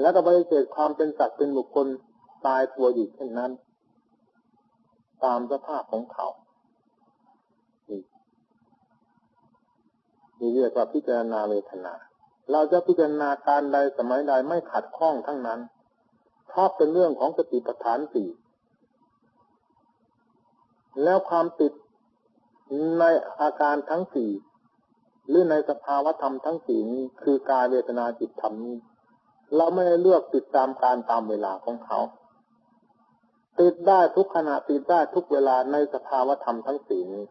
แล้วก็ปฏิเสธความเป็นสัตว์เป็นบุคคลตายตัวอยู่เช่นนั้น ตามสภาพของเขา นี่เรียกว่าพิจารณาเวทนา เราจะพิจารณาการใดสมัยใดไม่ขัดข้องทั้งนั้นเพราะเป็นเรื่องของสติปัฏฐานสี่แล้วความติดในอาการทั้งสี่หรือในสภาวธรรมทั้งสี่นี้คือกายเวทนาจิตธรรมนี้ เราไม่ได้เลือกติดตามการตามเวลาของเขา ติดได้ทุกขณะติดได้ทุกเวลาในสภาวธรรมทั้งสี่นี้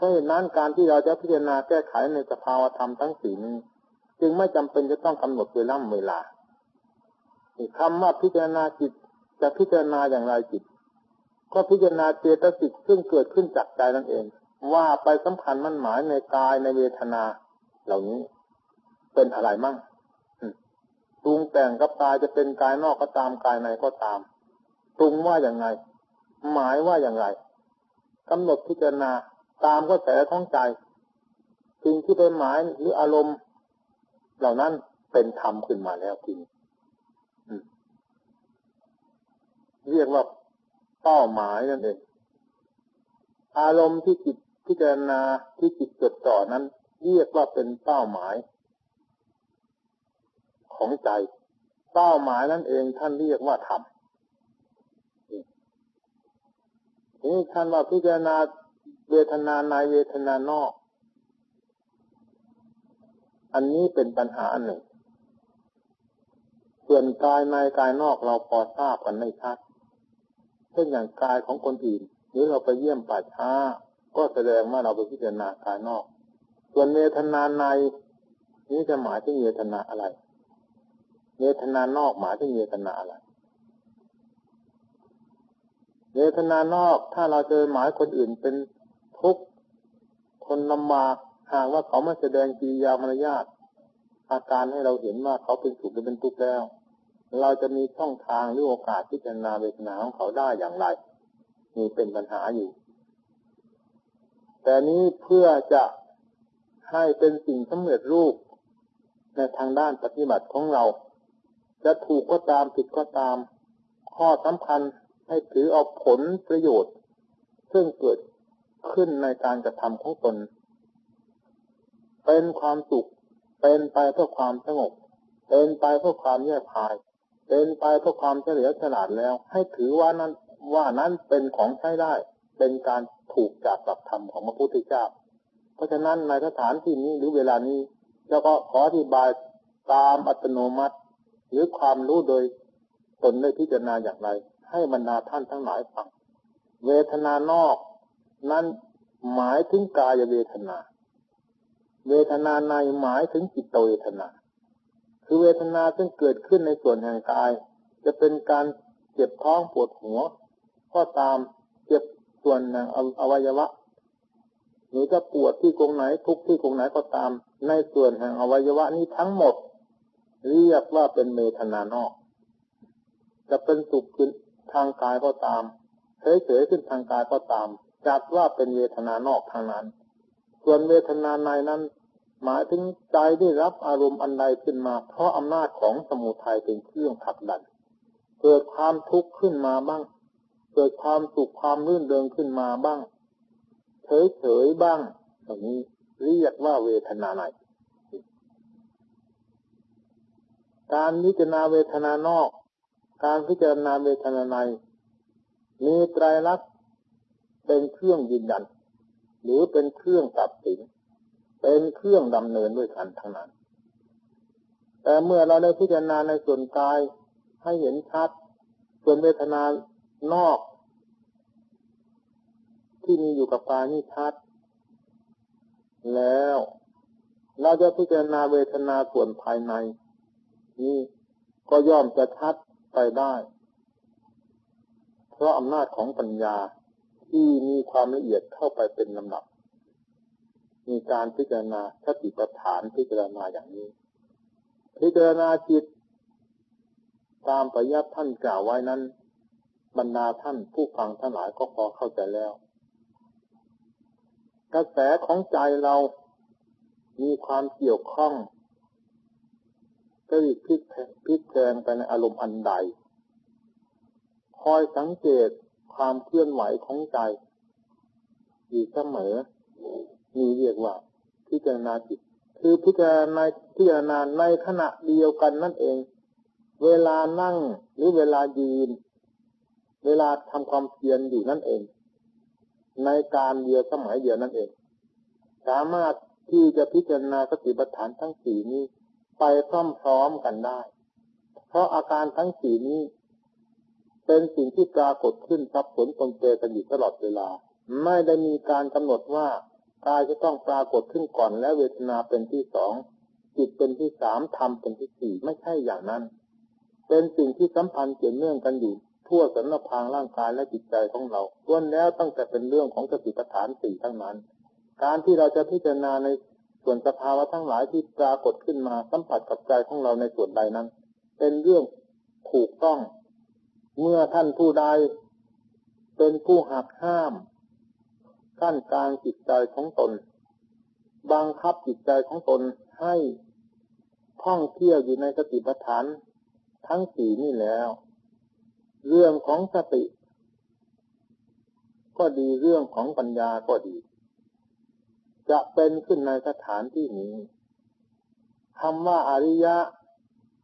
ราะเหตุนั้นการที่เราจะพิจารณาแก้ไขในสภาวธรรมทั้งสี่นี้ จึงไม่จำเป็นจะต้องกำหนดเวลาเวลาคำว่าพิจารณาจิตจะพิจารณาอย่างไรจิต ก็พิจารณาเจตสิกซึ่งเกิดขึ้นจากใจนั่นเอง ว่าไปสำคัญมั่นหมายในกายในเวทนา เหล่านี้ เป็นอะไรมั่งปรุงแต่งกับกายจะเป็นกายนอกก็ตามกายในก็ตามปรุงว่าอย่างไรหมายว่าอย่างไรกำหนดพิจารณา ตามก็แต่ของใจสิ่งที่เป็นหมายหรืออารมณ์ เหล่านั้นเป็นธรรมขึ้นมาแล้วจริงเรียกว่าเป้าหมายนั่นเองอารมณ์ที่จิตพิจารณาที่จิตจดจ่อนั้น เรียกว่าเป็นเป้าหมาย ของใจ เป้าหมายนั่นเองท่านเรียกว่าธรรมนี่ท่านว่าพิจารณา เวทนาในเวทนานอก อันนี้เป็นปัญหาอันหนึ่ง ส่วนกายในกายนอกเราพอทราบกันไม่ชัด เช่นอย่างกายของคนอื่น หรือเราไปเยี่ยมป่าช้า ก็แสดงว่าเราไปพิจารณากายนอก ส่วนเวทนาในนี้จะหมายถึงเวทนาอะไรเวทนานอกหมายถึงเวทนาอะไรเวทนานอกถ้าเราเจอหมายคนอื่นเป็น ทุกข์คนลำบากหากว่าเขาไม่แสดงกิริยามารยาทอาการให้เราเห็นว่าเขาเป็นสุขหรือเป็นทุกข์แล้ว เราจะมีช่องทางหรือโอกาสที่จะนาเวทนาของเขาได้อย่างไรมีเป็นปัญหาอยู่ แต่นี้เพื่อจะให้เป็นสิ่งสำเร็จรูป ในทางด้านปฏิบัติของเรา จะถูกก็ตามผิดก็ตาม ข้อสำคัญให้ถือเอาผลประโยชน์ ซึ่งเกิด ขึ้นในการกระทำของตน เป็นความสุข เป็นไปเพื่อความสงบ เป็นไปเพื่อความแยกภาย เป็นไปเพื่อความเฉลียวฉลาดแล้ว ให้ถือว่านั้นว่านั้นเป็นของใช้ได้ เป็นการถูกจากหลักธรรมของพระพุทธเจ้า เพราะฉะนั้นในสถานที่นี้หรือเวลานี้เราก็ขออธิบายตามอัตโนมัติ หรือความรู้โดยตนได้พิจารณาอย่างไร ให้บรรดาท่านทั้งหลายฟัง เวทนานอก นั้นหมายถึงกายเวทนา เวทนาในหมายถึงจิตเวทนา คือเวทนาซึ่งเกิดขึ้นในส่วนแห่งกาย จะเป็นการเจ็บท้องปวดหัว ก็ตามเจ็บส่วนแห่งอวัยวะหรือจะปวดที่ตรงไหนทุกที่ตรงไหนก็ตาม ในส่วนแห่งอวัยวะนี้ทั้งหมด เรียกว่าเป็นเมทนานอก จะเป็นสุขขึ้นทางกายก็ตามเฉยๆขึ้นทางกายก็ตาม จัดว่าเป็นเวทนานอกทางนั้น ส่วนเวทนาในนั้น หมายถึงใจได้รับอารมณ์อันใดขึ้นมา เพราะอำนาจของสมุทัยเป็นเครื่องผลักดัน เกิดความทุกข์ขึ้นมาบ้าง เกิดความสุขความรื่นเริงขึ้นมาบ้าง เฉยๆบ้างอย่างนี้เรียกว่าเวทนาในการพิจารณาเวทนานอก การพิจารณาเวทนาใน มีไตรลักษณ์ เป็นเครื่องยืนยัน หรือเป็นเครื่องตัดสิน เป็นเครื่องดำเนินด้วยกันทั้งนั้น แต่เมื่อเราได้พิจารณาในส่วนกายให้เห็นชัด ส่วนเวทนานอก ที่มีอยู่กับกายนี่ชัด แล้วเราจะพิจารณาเวทนาส่วนภายใน นี่ก็ย่อมจะชัดไปได้ เพราะอำนาจของปัญญา ที่มีความละเอียดเข้าไปเป็นลำดับ มีการพิจารณาสติปัฏฐานพิจารณาอย่างนี้ พิจารณาจิต ตามปยับท่านกล่าวไว้นั้น บรรดาท่านผู้ฟังทั้งหลายก็พอเข้าใจแล้ว กระแสของใจเรามีความเกี่ยวข้องก็รีพลิกพลิกแพลงไปในอารมณ์อันใด คอยสังเกต ความเคลื่อนไหวของใจอยู่เสมอมีเรียกว่าพิจารณาจิต คือพิจารณาพิจารณาในขณะเดียวกันนั่นเอง เวลานั่งหรือเวลายืน เวลาทำความเพียรอยู่นั่นเอง ในการเดียวสมัยเดียวนั่นเอง สามารถที่จะพิจารณาสติปัฏฐานทั้งสี่นี้ ไปพร้อมๆกันได้ เพราะอาการทั้งสี่นี้ เป็นสิ่งที่ปรากฏขึ้นซับสนตนเจกันอยู่ตลอดเวลา ไม่ได้มีการกำหนดว่ากายจะต้องปรากฏขึ้นก่อนและเวทนาเป็นที่สองจิตเป็นที่สามธรรมเป็นที่สี่ไม่ใช่อย่างนั้น เป็นสิ่งที่สัมพันธ์เกี่ยวเนื่องกันอยู่ทั่วสารพางร่างกายและจิตใจของเราล้วนแล้วตั้งแต่เป็นเรื่องของสติปัฏฐานสี่ทั้งนั้น การที่เราจะพิจารณาในส่วนสภาวะทั้งหลายที่ปรากฏขึ้นมาสัมผัสกับใจของเราในส่วนใดนั้น เป็นเรื่องถูกต้อง เมื่อท่านผู้ใดเป็นผู้หักห้ามกั้นกลางจิตใจของตน บังคับจิตใจของตนให้ท่องเที่ยวอยู่ในสติปัฏฐานทั้งสี่นี่แล้ว เรื่องของสติ ก็ดีเรื่องของปัญญาก็ดี จะเป็นขึ้นในสถานที่นี้คำว่าอริยะ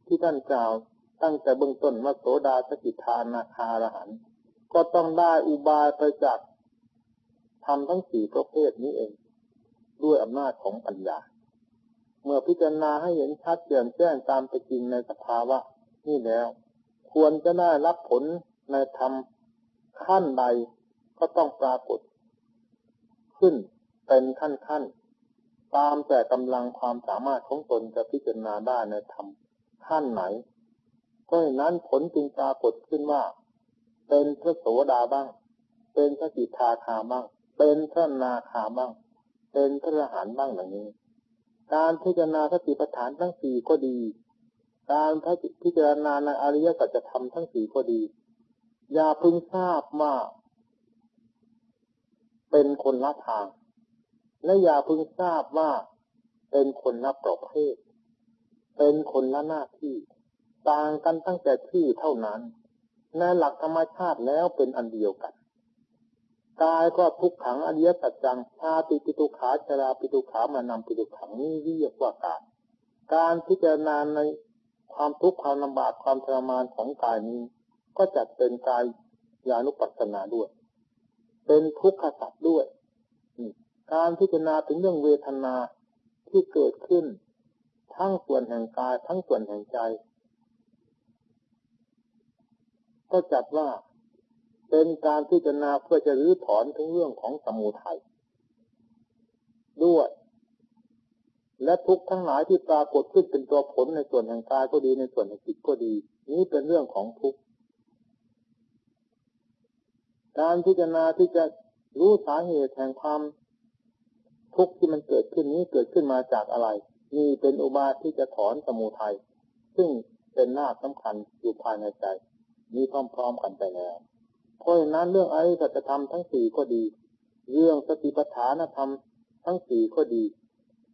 ที่ท่านกล่าว ตั้งแต่เบื้องต้นว่าโสดาสกิทานาคารหันก็ต้องได้อุบายไปจากทำทั้งสี่ประเภทนี้เอง ด้วยอำนาจของปัญญา เมื่อพิจารณาให้เห็นชัดเจนแจ้งตามไปจริงในสภาวะนี่แล้ว ควรจะได้รับผลในธรรมขั้นใดก็ต้องปรากฏ ขึ้นเป็นขั้นขั้นตามแต่กำลังความสามารถของตนจะพิจารณาได้ในธรรมขั้นไหน เพราะฉะนั้นผลจึงปรากฏขึ้นว่า เป็นพระโสดาบ้าง เป็นพระสิทธาคาบ้าง เป็นพระนาคาบ้าง เป็นพระอรหันต์บ้างอย่างนี้ การพิจารณาสติปัฏฐานทั้งสี่ก็ดี การพิจารณาในอริยสัจธรรมทั้งสี่ก็ดี อย่าพึงทราบว่าเป็นคนละทาง และอย่าพึงทราบว่าเป็นคนละประเภท เป็นคนละหน้าที่ ต่างกันตั้งแต่ชื่อเท่านั้นในหลักธรรมชาติแล้วเป็นอันเดียวกันกายก็ทุกขังอริยสัจจังชาติปิตุขาชราปิตุขามานำปิตุขังนี่เรียกว่ากายการพิจารณาในความทุกข์ความลำบากความทรมานของกายนี้ ก็จัดเป็นกายยานุปัสสนาด้วย เป็นทุกขสัตว์ด้วยการพิจารณาถึงเรื่องเวทนาที่เกิดขึ้น ทั้งส่วนแห่งกายทั้งส่วนแห่งใจ ก็จัดว่าเป็นการพิจารณาเพื่อจะรื้อถอนถึงเรื่องของสมุทัยด้วย และทุกทั้งหลายที่ปรากฏขึ้นเป็นตัวผลในส่วนแห่งกายก็ดีในส่วนแห่งจิตก็ดี นี้เป็นเรื่องของทุกการพิจารณาที่จะรู้สาเหตุแห่งความทุกข์ที่มันเกิดขึ้นนี้เกิดขึ้นมาจากอะไรนี่เป็นอุบายที่จะถอนสมุทัยซึ่งเป็นหน้าสำคัญอยู่ภายในใจ นี้พร้อมๆกันไปแล้วเพราะฉะนั้นเรื่องอริยสัจธรรมทั้งสี่ก็ดี เรื่องสติปัฏฐานธรรมทั้งสี่ก็ดี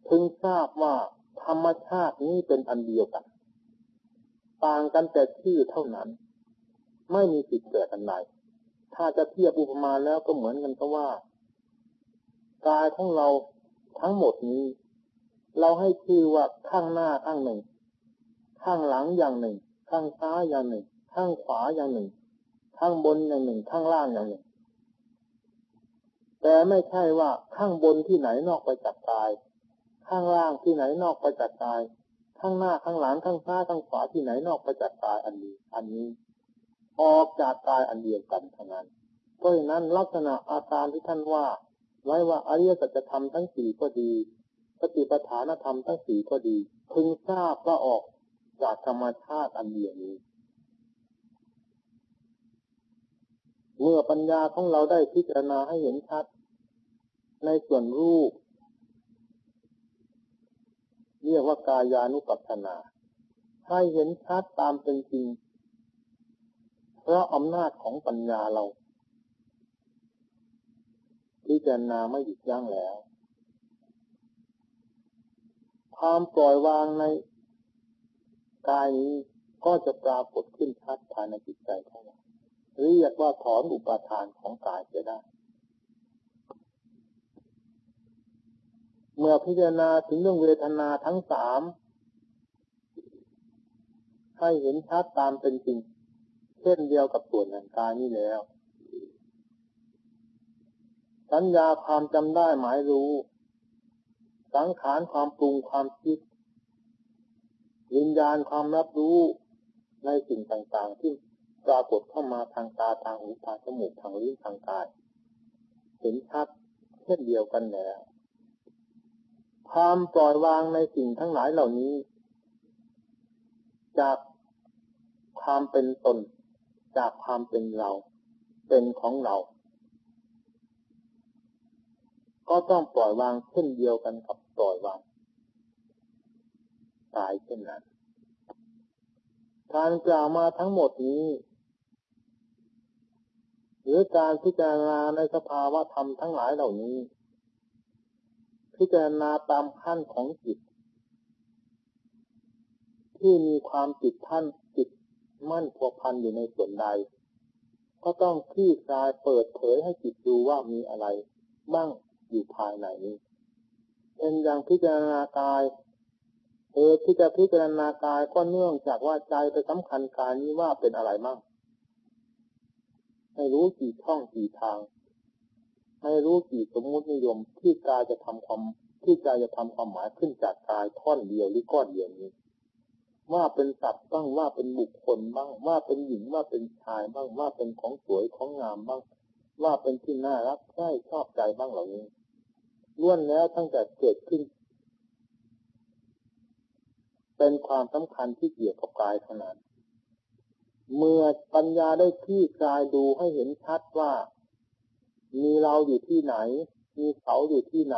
พึงทราบว่าธรรมชาตินี้เป็นอันเดียวกัน ต่างกันแต่ชื่อเท่านั้น ไม่มีสิทธิ์แตกันใดถ้าจะเทียบอุปมาแล้วก็เหมือนกันก็ว่ากายของเราทั้งหมดนี้ เราให้ชื่อว่าข้างหน้าข้างหนึ่ง ข้างหลังอย่างหนึ่ง ข้างซ้ายอย่างหนึ่ง ข้างขวาอย่างหนึ่ง ข้างบนอย่างหนึ่ง ข้างล่างอย่างหนึ่ง แต่ไม่ใช่ว่าข้างบนที่ไหนนอกไปจากกาย ข้างล่างที่ไหนนอกไปจากกาย ข้างหน้าข้างหลังข้างซ้ายข้างขวาที่ไหนนอกไปจากกายอันนี้ อันนี้ออกจากกายอันเดียวกันทั้งนั้นเพราะฉะนั้นลักษณะอาการที่ท่านว่า ไว้ว่าอริยสัจธรรมทั้งสี่ก็ดีสติปัฏฐานธรรมทั้งสี่ก็ดี พึงทราบว่าออกจากธรรมชาติอันเดียวนี้ เมื่อปัญญาของเราได้พิจารณาให้เห็นชัด ในส่วนรูป เรียกว่ากายานุปัสสนา ให้เห็นชัดตามเป็นจริง เพราะอำนาจของปัญญาเราพิจารณาไม่หยุดยั้งแล้ว ความปล่อยวางในกายนี้ก็จะปรากฏขึ้นชัดภายในจิตใจของเรา เรียกว่าถอนอุปาทานของกายจะได้ เมื่อพิจารณาถึงเรื่องเวทนาทั้งสามให้เห็นชัดตามเป็นจริง เช่นเดียวกับส่วนแห่งกายนี้แล้ว สัญญาความจำได้หมายรู้ สังขารความปรุงความคิดวิญญาณความรับรู้ในสิ่งต่างๆ ที่ ปรากฏเข้ามาทางตาทางหูทางจมูกทางลิ้นทางกาย เห็นชัดเช่นเดียวกันแล้วความปล่อยวางในสิ่งทั้งหลายเหล่านี้ จากความเป็นตน จากความเป็นเรา เป็นของเรา ก็ต้องปล่อยวางเช่นเดียวกันกับปล่อยวางตายเช่นนั้นการกล่าวมาทั้งหมดนี้ หรือการพิจารณาในสภาวะธรรมทั้งหลายเหล่านี้ พิจารณาตามขั้นของจิต ที่มีความจิตท่านจิตมั่นพัวพันอยู่ในส่วนใด ก็ต้องคลี่คลายเปิดเผยให้จิตดูว่ามีอะไร บ้างอยู่ภายในนี้เป็นอย่างพิจารณากายเหตุที่จะพิจารณากายก็เนื่องจากว่าใจไปสำคัญกายนี้ว่าเป็นอะไรมั่ง ให้รู้กี่ช่องกี่ทางให้รู้กี่สมมุตินิยมที่กายจะทำความที่ใจจะทำความหมายขึ้นจากกายท่อนเดียวหรือก้อนเดียวนี้ ว่าเป็นสัตว์บ้างว่าเป็นบุคคลบ้างว่าเป็นหญิงว่าเป็นชายบ้างว่าเป็นของสวยของงามบ้าง ว่าเป็นที่น่ารักใคร่ชอบใจบ้างเหล่านี้ล้วนแล้วตั้งแต่เกิดขึ้น เป็นความสำคัญที่เกี่ยวกับกายเท่านั้น เมื่อปัญญาได้ที่กายดูให้เห็นชัดว่า มีเราอยู่ที่ไหน มีเขาอยู่ที่ไหน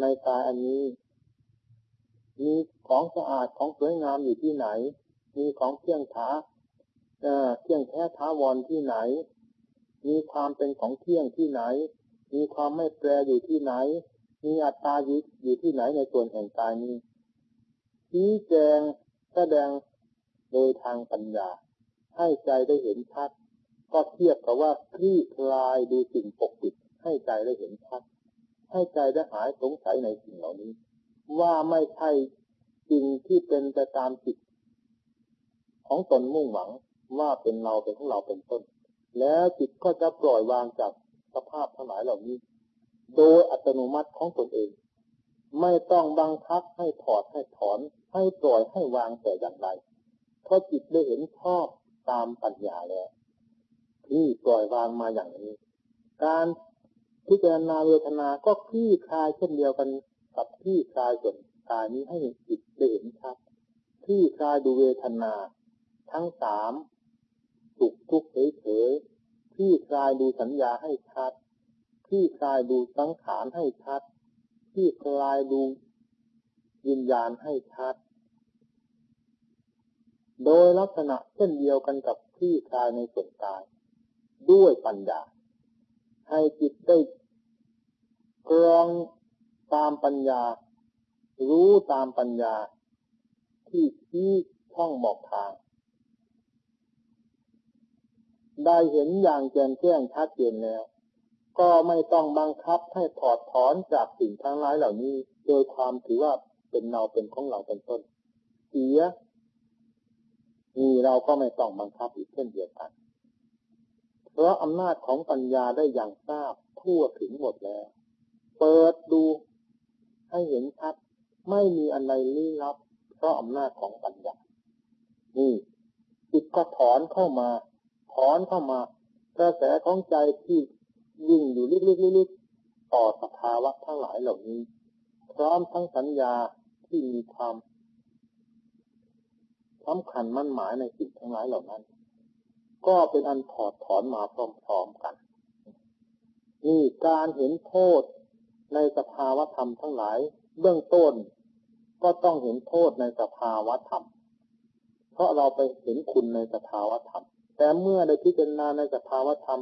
ในกายอันนี้ มีของสะอาดของสวยงามอยู่ที่ไหน มีของเที่ยงท้าเที่ยงแท้ท้าวรที่ไหน มีความเป็นของเที่ยงที่ไหน มีความไม่แปรอยู่ที่ไหน มีอัตตาอยู่ที่ไหนในส่วนแห่งกายนี้ชี้แจงแสดงโดยทางปัญญา ให้ใจได้เห็นชัด ก็เทียบกับว่าคลี่คลายดูสิ่งปกปิด ให้ใจได้เห็นชัด ให้ใจได้หายสงสัยในสิ่งเหล่านี้ ว่าไม่ใช่สิ่งที่เป็นไปตามจิตของตนมุ่งหวังว่าเป็นเราเป็นของเราเป็นต้น แล้วจิตก็จะปล่อยวางจากสภาพทั้งหลายเหล่านี้ โดยอัตโนมัติของตนเอง ไม่ต้องบังคับให้ถอดให้ถอน ให้ปล่อยให้วางแต่อย่างใดเพราะจิตได้เห็นชอบ ตามปัญญาแล้วที่ปล่อยวางมาอย่างนี้ การพิจารณาเวทนาก็คลี่คลายเช่นเดียวกันกับคลี่คลายส่วนกายนี้ให้จิตได้เห็นชัดคลี่คลายดูเวทนา ทั้งสามสุขทุกข์เฉยๆคลี่คลายดูสัญญาให้ชัดคลี่คลายดูสังขารให้ชัดคลี่คลายดูวิญญาณให้ชัด โดยลักษณะเช่นเดียวกันกับที่กายในส่วนกาย ด้วยปัญญา ให้จิตได้กรองตามปัญญา รู้ตามปัญญา ที่ที่ช่องบอกทาง ได้เห็นอย่างแจ่มแจ้งชัดเจนแล้ว ก็ไม่ต้องบังคับให้ถอดถอนจากสิ่งทั้งหลายเหล่านี้ โดยความถือว่าเป็นเราเป็นของเราเป็นต้น เสีย มีเราก็ไม่ต้องบังคับอีกเช่นเดียวกัน เพราะอำนาจของปัญญาได้อย่างทราบทั่วถึงหมดแล้ว เปิดดูให้เห็นชัดไม่มีอะไรลี้ลับ เพราะอำนาจของปัญญา นี่จิตก็ถอนเข้ามา ถอนเข้ามากระแสของใจที่ยิ่งอยู่ลึกๆๆต่อสภาวะทั้งหลายเหล่านี้ พร้อมทั้งสัญญาที่มีความ สำคัญมั่นหมายในสิ่งทั้งหลายเหล่านั้น ก็เป็นอันถอดถอนมาพร้อมๆกันนี่การเห็นโทษในสภาวธรรมทั้งหลาย เบื้องต้น ก็ต้องเห็นโทษในสภาวธรรม เพราะเราไปเห็นคุณในสภาวธรรม แต่เมื่อได้พิจารณาในสภาวธรรม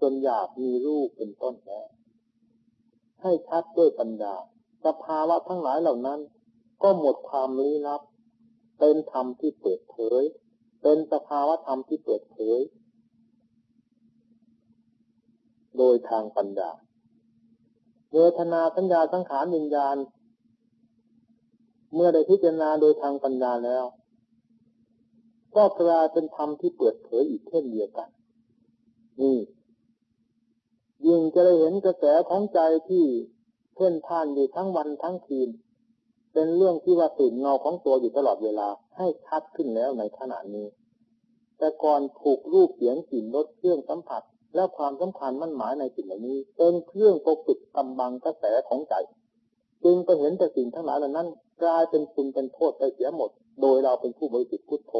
จนอยากมีรูปเป็นต้นแล้วให้ชัดด้วยปัญญา สภาวะทั้งหลายเหล่านั้น ก็หมดความลี้ลับ เป็นธรรมที่เปิดเผย เป็นสภาวะธรรมที่เปิดเผย โดยทางปัญญาเวทนาสัญญาสังขารวิญญาณ เมื่อได้พิจารณาโดยทางปัญญาแล้ว ก็กลายเป็นธรรมที่เปิดเผยอีกเช่นเดียวกัน นี่ยิ่งจะได้เห็นกระแสของใจที่เพ่นพ่านอยู่ทั้งวันทั้งคืน เป็นเรื่องที่ว่าตื่นเงาของตัวอยู่ตลอดเวลาให้ชัดขึ้นแล้วในขณะนี้ แต่ก่อนถูกรูปเสียงกลิ่นรสเครื่องสัมผัส และความสำคัญมั่นหมายในสิ่งเหล่านี้ เป็นเครื่องปกปิดกำบังกระแสของใจจึงไปเห็นแต่สิ่งทั้งหลายเหล่านั้น กลายเป็นคุณเป็นโทษไปเสียหมด โดยเราเป็นผู้บริสุทธิ์พุทโธ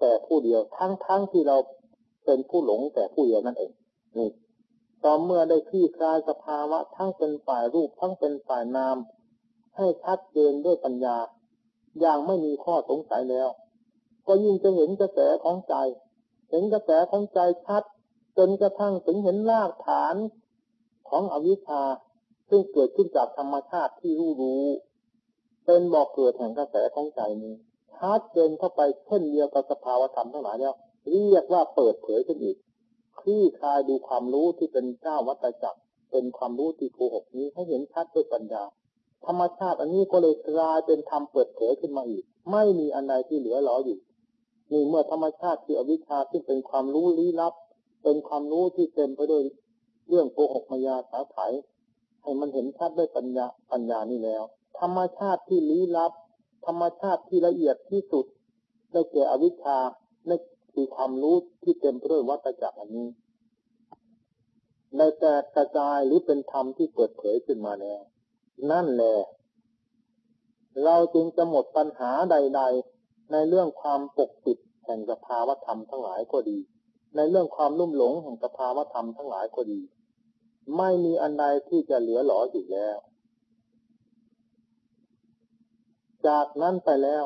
แต่ผู้เดียวทั้งทั้งที่เราเป็นผู้หลงแต่ผู้เดียวนั่นเองนี่ต่อเมื่อได้คลี่คลายสภาวะทั้งเป็นฝ่ายรูปทั้งเป็นฝ่ายนาม ให้ชัดเจนด้วยปัญญา อย่างไม่มีข้อสงสัยแล้ว ก็ยิ่งจะเห็นกระแสของใจ เห็นกระแสของใจชัด จนกระทั่งถึงเห็นรากฐานของอวิชชาซึ่งเกิดขึ้นจากธรรมชาติที่รู้รู้เป็นบอกเกิดแห่งกระแสของใจนี้ชัดเจนเข้าไปเช่นเดียวกับสภาวธรรมทั้งหลายแล้วเรียกว่าเปิดเผยขึ้นอีกคลี่คลายดูความรู้ที่เป็นเจ้าวัตจักรเป็นความรู้ที่โกหกนี้ให้เห็นชัดด้วยปัญญา ธรรมชาติอันนี้ก็เลยกลายเป็นธรรมเปิดเผยขึ้นมาอีก ไม่มีอันใดที่เหลือหลออยู่นี่เมื่อธรรมชาติคืออวิชชาที่เป็นความรู้ลี้ลับ เป็นความรู้ที่เต็มไปด้วยเรื่องโกหกมายาสาไถให้มันเห็นชัดด้วยปัญญาปัญญานี่แล้ว ธรรมชาติที่ลี้ลับ ธรรมชาติที่ละเอียดที่สุดได้แก่อวิชชาในคือความรู้ที่เต็มไปด้วยวัตจักรอันนี้ในแต่กระจายหรือเป็นธรรมที่เปิดเผยขึ้นมาแล้ว นั่นแหละเราจึงจะหมดปัญหาใด ๆ ในเรื่องความปกปิดแห่งสภาวธรรมทั้งหลายก็ดี ในเรื่องความลุ่มหลงแห่งสภาวธรรมทั้งหลายก็ดี ไม่มีอันใดที่จะเหลือหลออยู่แล้ว จากนั้นไปแล้ว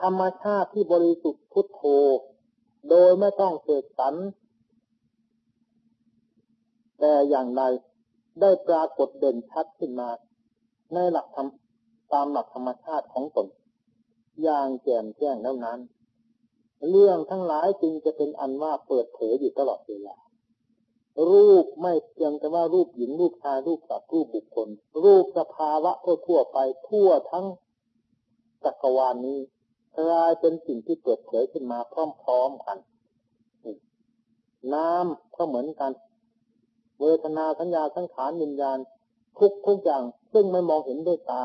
ธรรมชาติที่บริสุทธิ์พุทโธ โดยไม่ต้องเสกสรรแต่อย่างไร ได้ปรากฏเด่นชัดขึ้นมา ในหลักธรรมตามหลักธรรมชาติของตน อย่างแจ่มแจ้งแล้วนั้น เรื่องทั้งหลายจึงจะเป็นอันว่าเปิดเผยอยู่ตลอดเวลา รูปไม่เพียงแต่ว่ารูปหญิงรูปชายรูปสัตว์รูปบุคคล รูปสภาวะทั่วไปทั่วทั้งจักรวาลนี้กลายเป็นสิ่งที่เปิดเผยขึ้นมาพร้อมๆกัน น้ำก็เหมือนกัน เวทนาสัญญาสังขารวิญญาณทุกทุกอย่างซึ่งไม่มองเห็นด้วยตา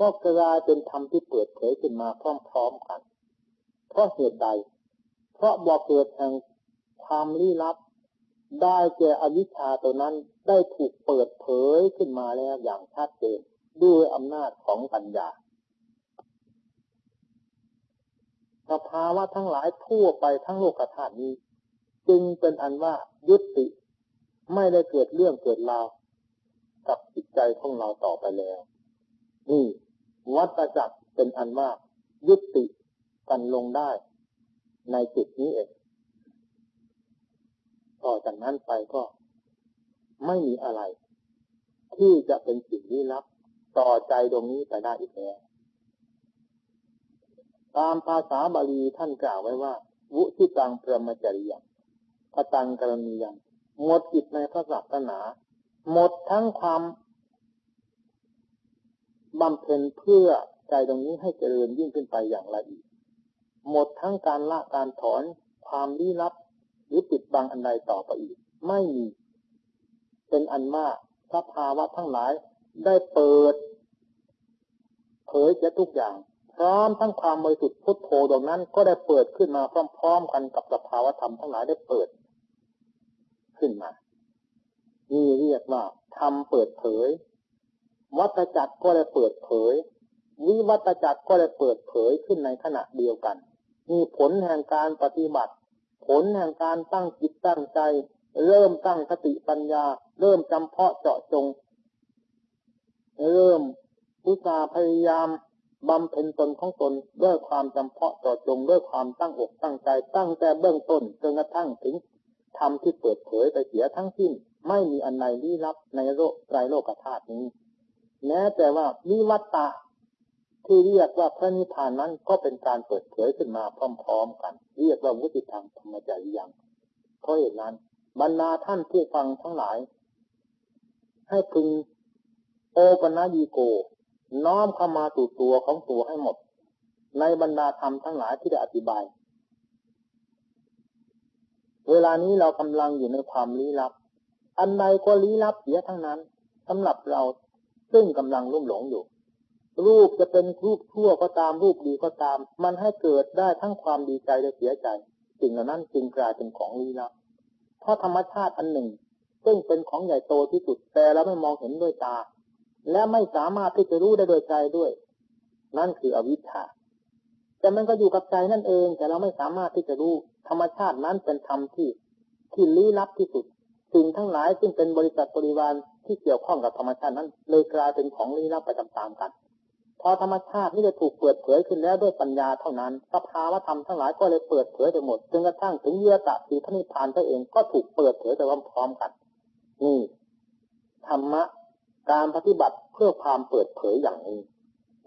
ก็กลายเป็นธรรมที่เปิดเผยขึ้นมาพร้อมๆกัน เพราะเหตุใด เพราะบอกเกิดแห่งความลี้ลับ ได้แก่อวิชชาตัวนั้นได้ถูกเปิดเผยขึ้นมาแล้วอย่างชัดเจนด้วยอำนาจของปัญญาสภาวะทั้งหลายทั่วไปทั้งโลกธาตุนี้ จึงเป็นอันว่ายุติ ไม่ได้เกิดเรื่องเกิดราวกับจิตใจของเราต่อไปแล้ว นี่วัตจักรเป็นอันว่ายุติกันลงได้ ในจุดนี้เองต่อจากนั้นไปก็ไม่มีอะไร ที่จะเป็นสิ่งลี้ลับ ต่อใจตรงนี้ไปได้อีกแล้วตามภาษาบาลีท่านกล่าวไว้ว่า วุทิตังประมจริยังพตังกรณียัง หมดจิตในพระศาสนา หมดทั้งความบำเพ็ญเพื่อใจตรงนี้ให้เจริญยิ่งขึ้นไปอย่างละเอียดหมดทั้งการละการถอนความลี้ลับ หรือปิดบังอันใดต่อไปอีก ไม่มีเป็นอันมากสภาวะทั้งหลายได้เปิด เผยจะทุกอย่าง พร้อมทั้งความบริสุทธิ์พุทโธดวงนั้น ก็ได้เปิดขึ้นมาพร้อม ๆ กันกับสภาวธรรมทั้งหลายได้เปิด ขึ้นมา นี่เรียกว่าทำเปิดเผย วัตจักรก็ได้เปิดเผย วิวัตจักรก็ได้เปิดเผยขึ้นในขณะเดียวกัน มีผลแห่งการปฏิบัติ ผลแห่งการตั้งจิตตั้งใจ เริ่มตั้งสติปัญญา เริ่มจำเพาะเจาะจง เริ่มอุตสาพยายามบำเพ็ญตนของตนด้วยความจำเพาะต่อจงด้วยความตั้งอกตั้งใจตั้งแต่เบื้องต้นจนกระทั่งถึง ธรรมที่เปิดเผยไปเสียทั้งสิ้น ไม่มีอันใดลี้ลับในโลกไตรโลกธาตุนี้แม้แต่ว่าวิวัตตาที่เรียกว่าพระนิพพานนั้นก็เป็นการเปิดเผยขึ้นมาพร้อมๆกัน เรียกว่าวุติธรรมธรรมจริยังเพราะเหตุนั้น บรรดาท่านผู้ฟังทั้งหลาย ให้พึงโอปนายีโก น้อมเข้ามาสู่ตัวของตัวให้หมด ในบรรดาธรรมทั้งหลายที่ได้อธิบาย เวลานี้เรากำลังอยู่ในความลี้ลับ อันใดก็ลี้ลับเสียทั้งนั้นสำหรับเราซึ่งกำลังรุ่มหลงอยู่ รูปจะเป็นรูปชั่วก็ตามรูปดีก็ตาม มันให้เกิดได้ทั้งความดีใจและเสียใจสิ่งเหล่านั้นจึงกลายเป็นของลี้ลับ เพราะธรรมชาติอันหนึ่ง ซึ่งเป็นของใหญ่โตที่สุดแต่เราไม่มองเห็นด้วยตา และไม่สามารถที่จะรู้ได้โดยใจด้วย นั่นคืออวิชชาแต่มันก็อยู่กับใจนั่นเอง แต่เราไม่สามารถที่จะรู้ ธรรมชาตินั้นเป็นธรรมที่ที่ลี้ลับที่สุดสิ่งทั้งหลายซึ่งเป็นบริษัทบริวารที่เกี่ยวข้องกับธรรมชาตินั้น เลยกลายเป็นของลี้ลับไปตามๆกัน พอธรรมชาตินี่จะถูกเปิดเผยขึ้นแล้วด้วยปัญญาเท่านั้นสภาวธรรมทั้งหลายก็เลยเปิดเผยไปหมดจนกระทั่งถึงเยื่อตะสีพระนิพพานตัวเองก็ถูกเปิดเผยไปพร้อมๆกัน นี่ธรรมะการปฏิบัติเพื่อความเปิดเผยอย่างนี้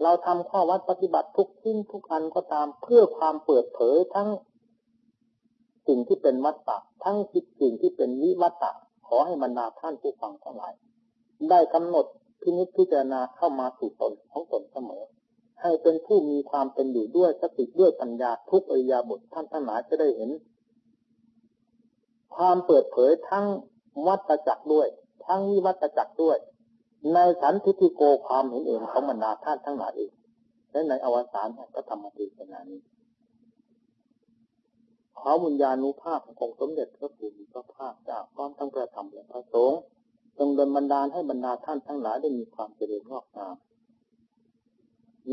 เราทำข้อวัดปฏิบัติทุกทิ้งทุกอันก็ตามเพื่อความเปิดเผยทั้ง สิ่งที่เป็นวัตตะทั้งสิ่งที่เป็นวิวัตตะขอให้บรรดาท่านผู้ฟังทั้งหลาย ได้กำหนดพินิจพิจารณาเข้ามาสู่ตนของตนเสมอ ให้เป็นผู้มีความเป็นอยู่ด้วยสติด้วยปัญญาทุกอริยาบทท่านทั้งหลายจะได้เห็น ความเปิดเผยทั้งวัตจักรด้วย ทั้งวิวัตจักรด้วย ในสันทิฏฐิโกความเห็นเองของบรรดาท่านทั้งหลายเองและในอวสานแห่งพระธรรมเทศนานี้ ขอบุญญาณุภาพขององค์สมเด็จพระผู้มีพระภาคเจ้าพร้อมทั้งพระธรรมและพระสงฆ์จงดลบันดาลให้บรรดาท่านทั้งหลายได้มีความเจริญงอกงาม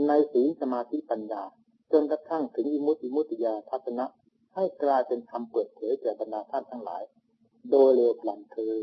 ในศีลสมาธิปัญญาจนกระทั่งถึงอิมุติมุติยาทัศนะ ให้กลายเป็นธรรมเปิดเผยแก่บรรดาท่านทั้งหลาย โดยเร็วพลันเธอ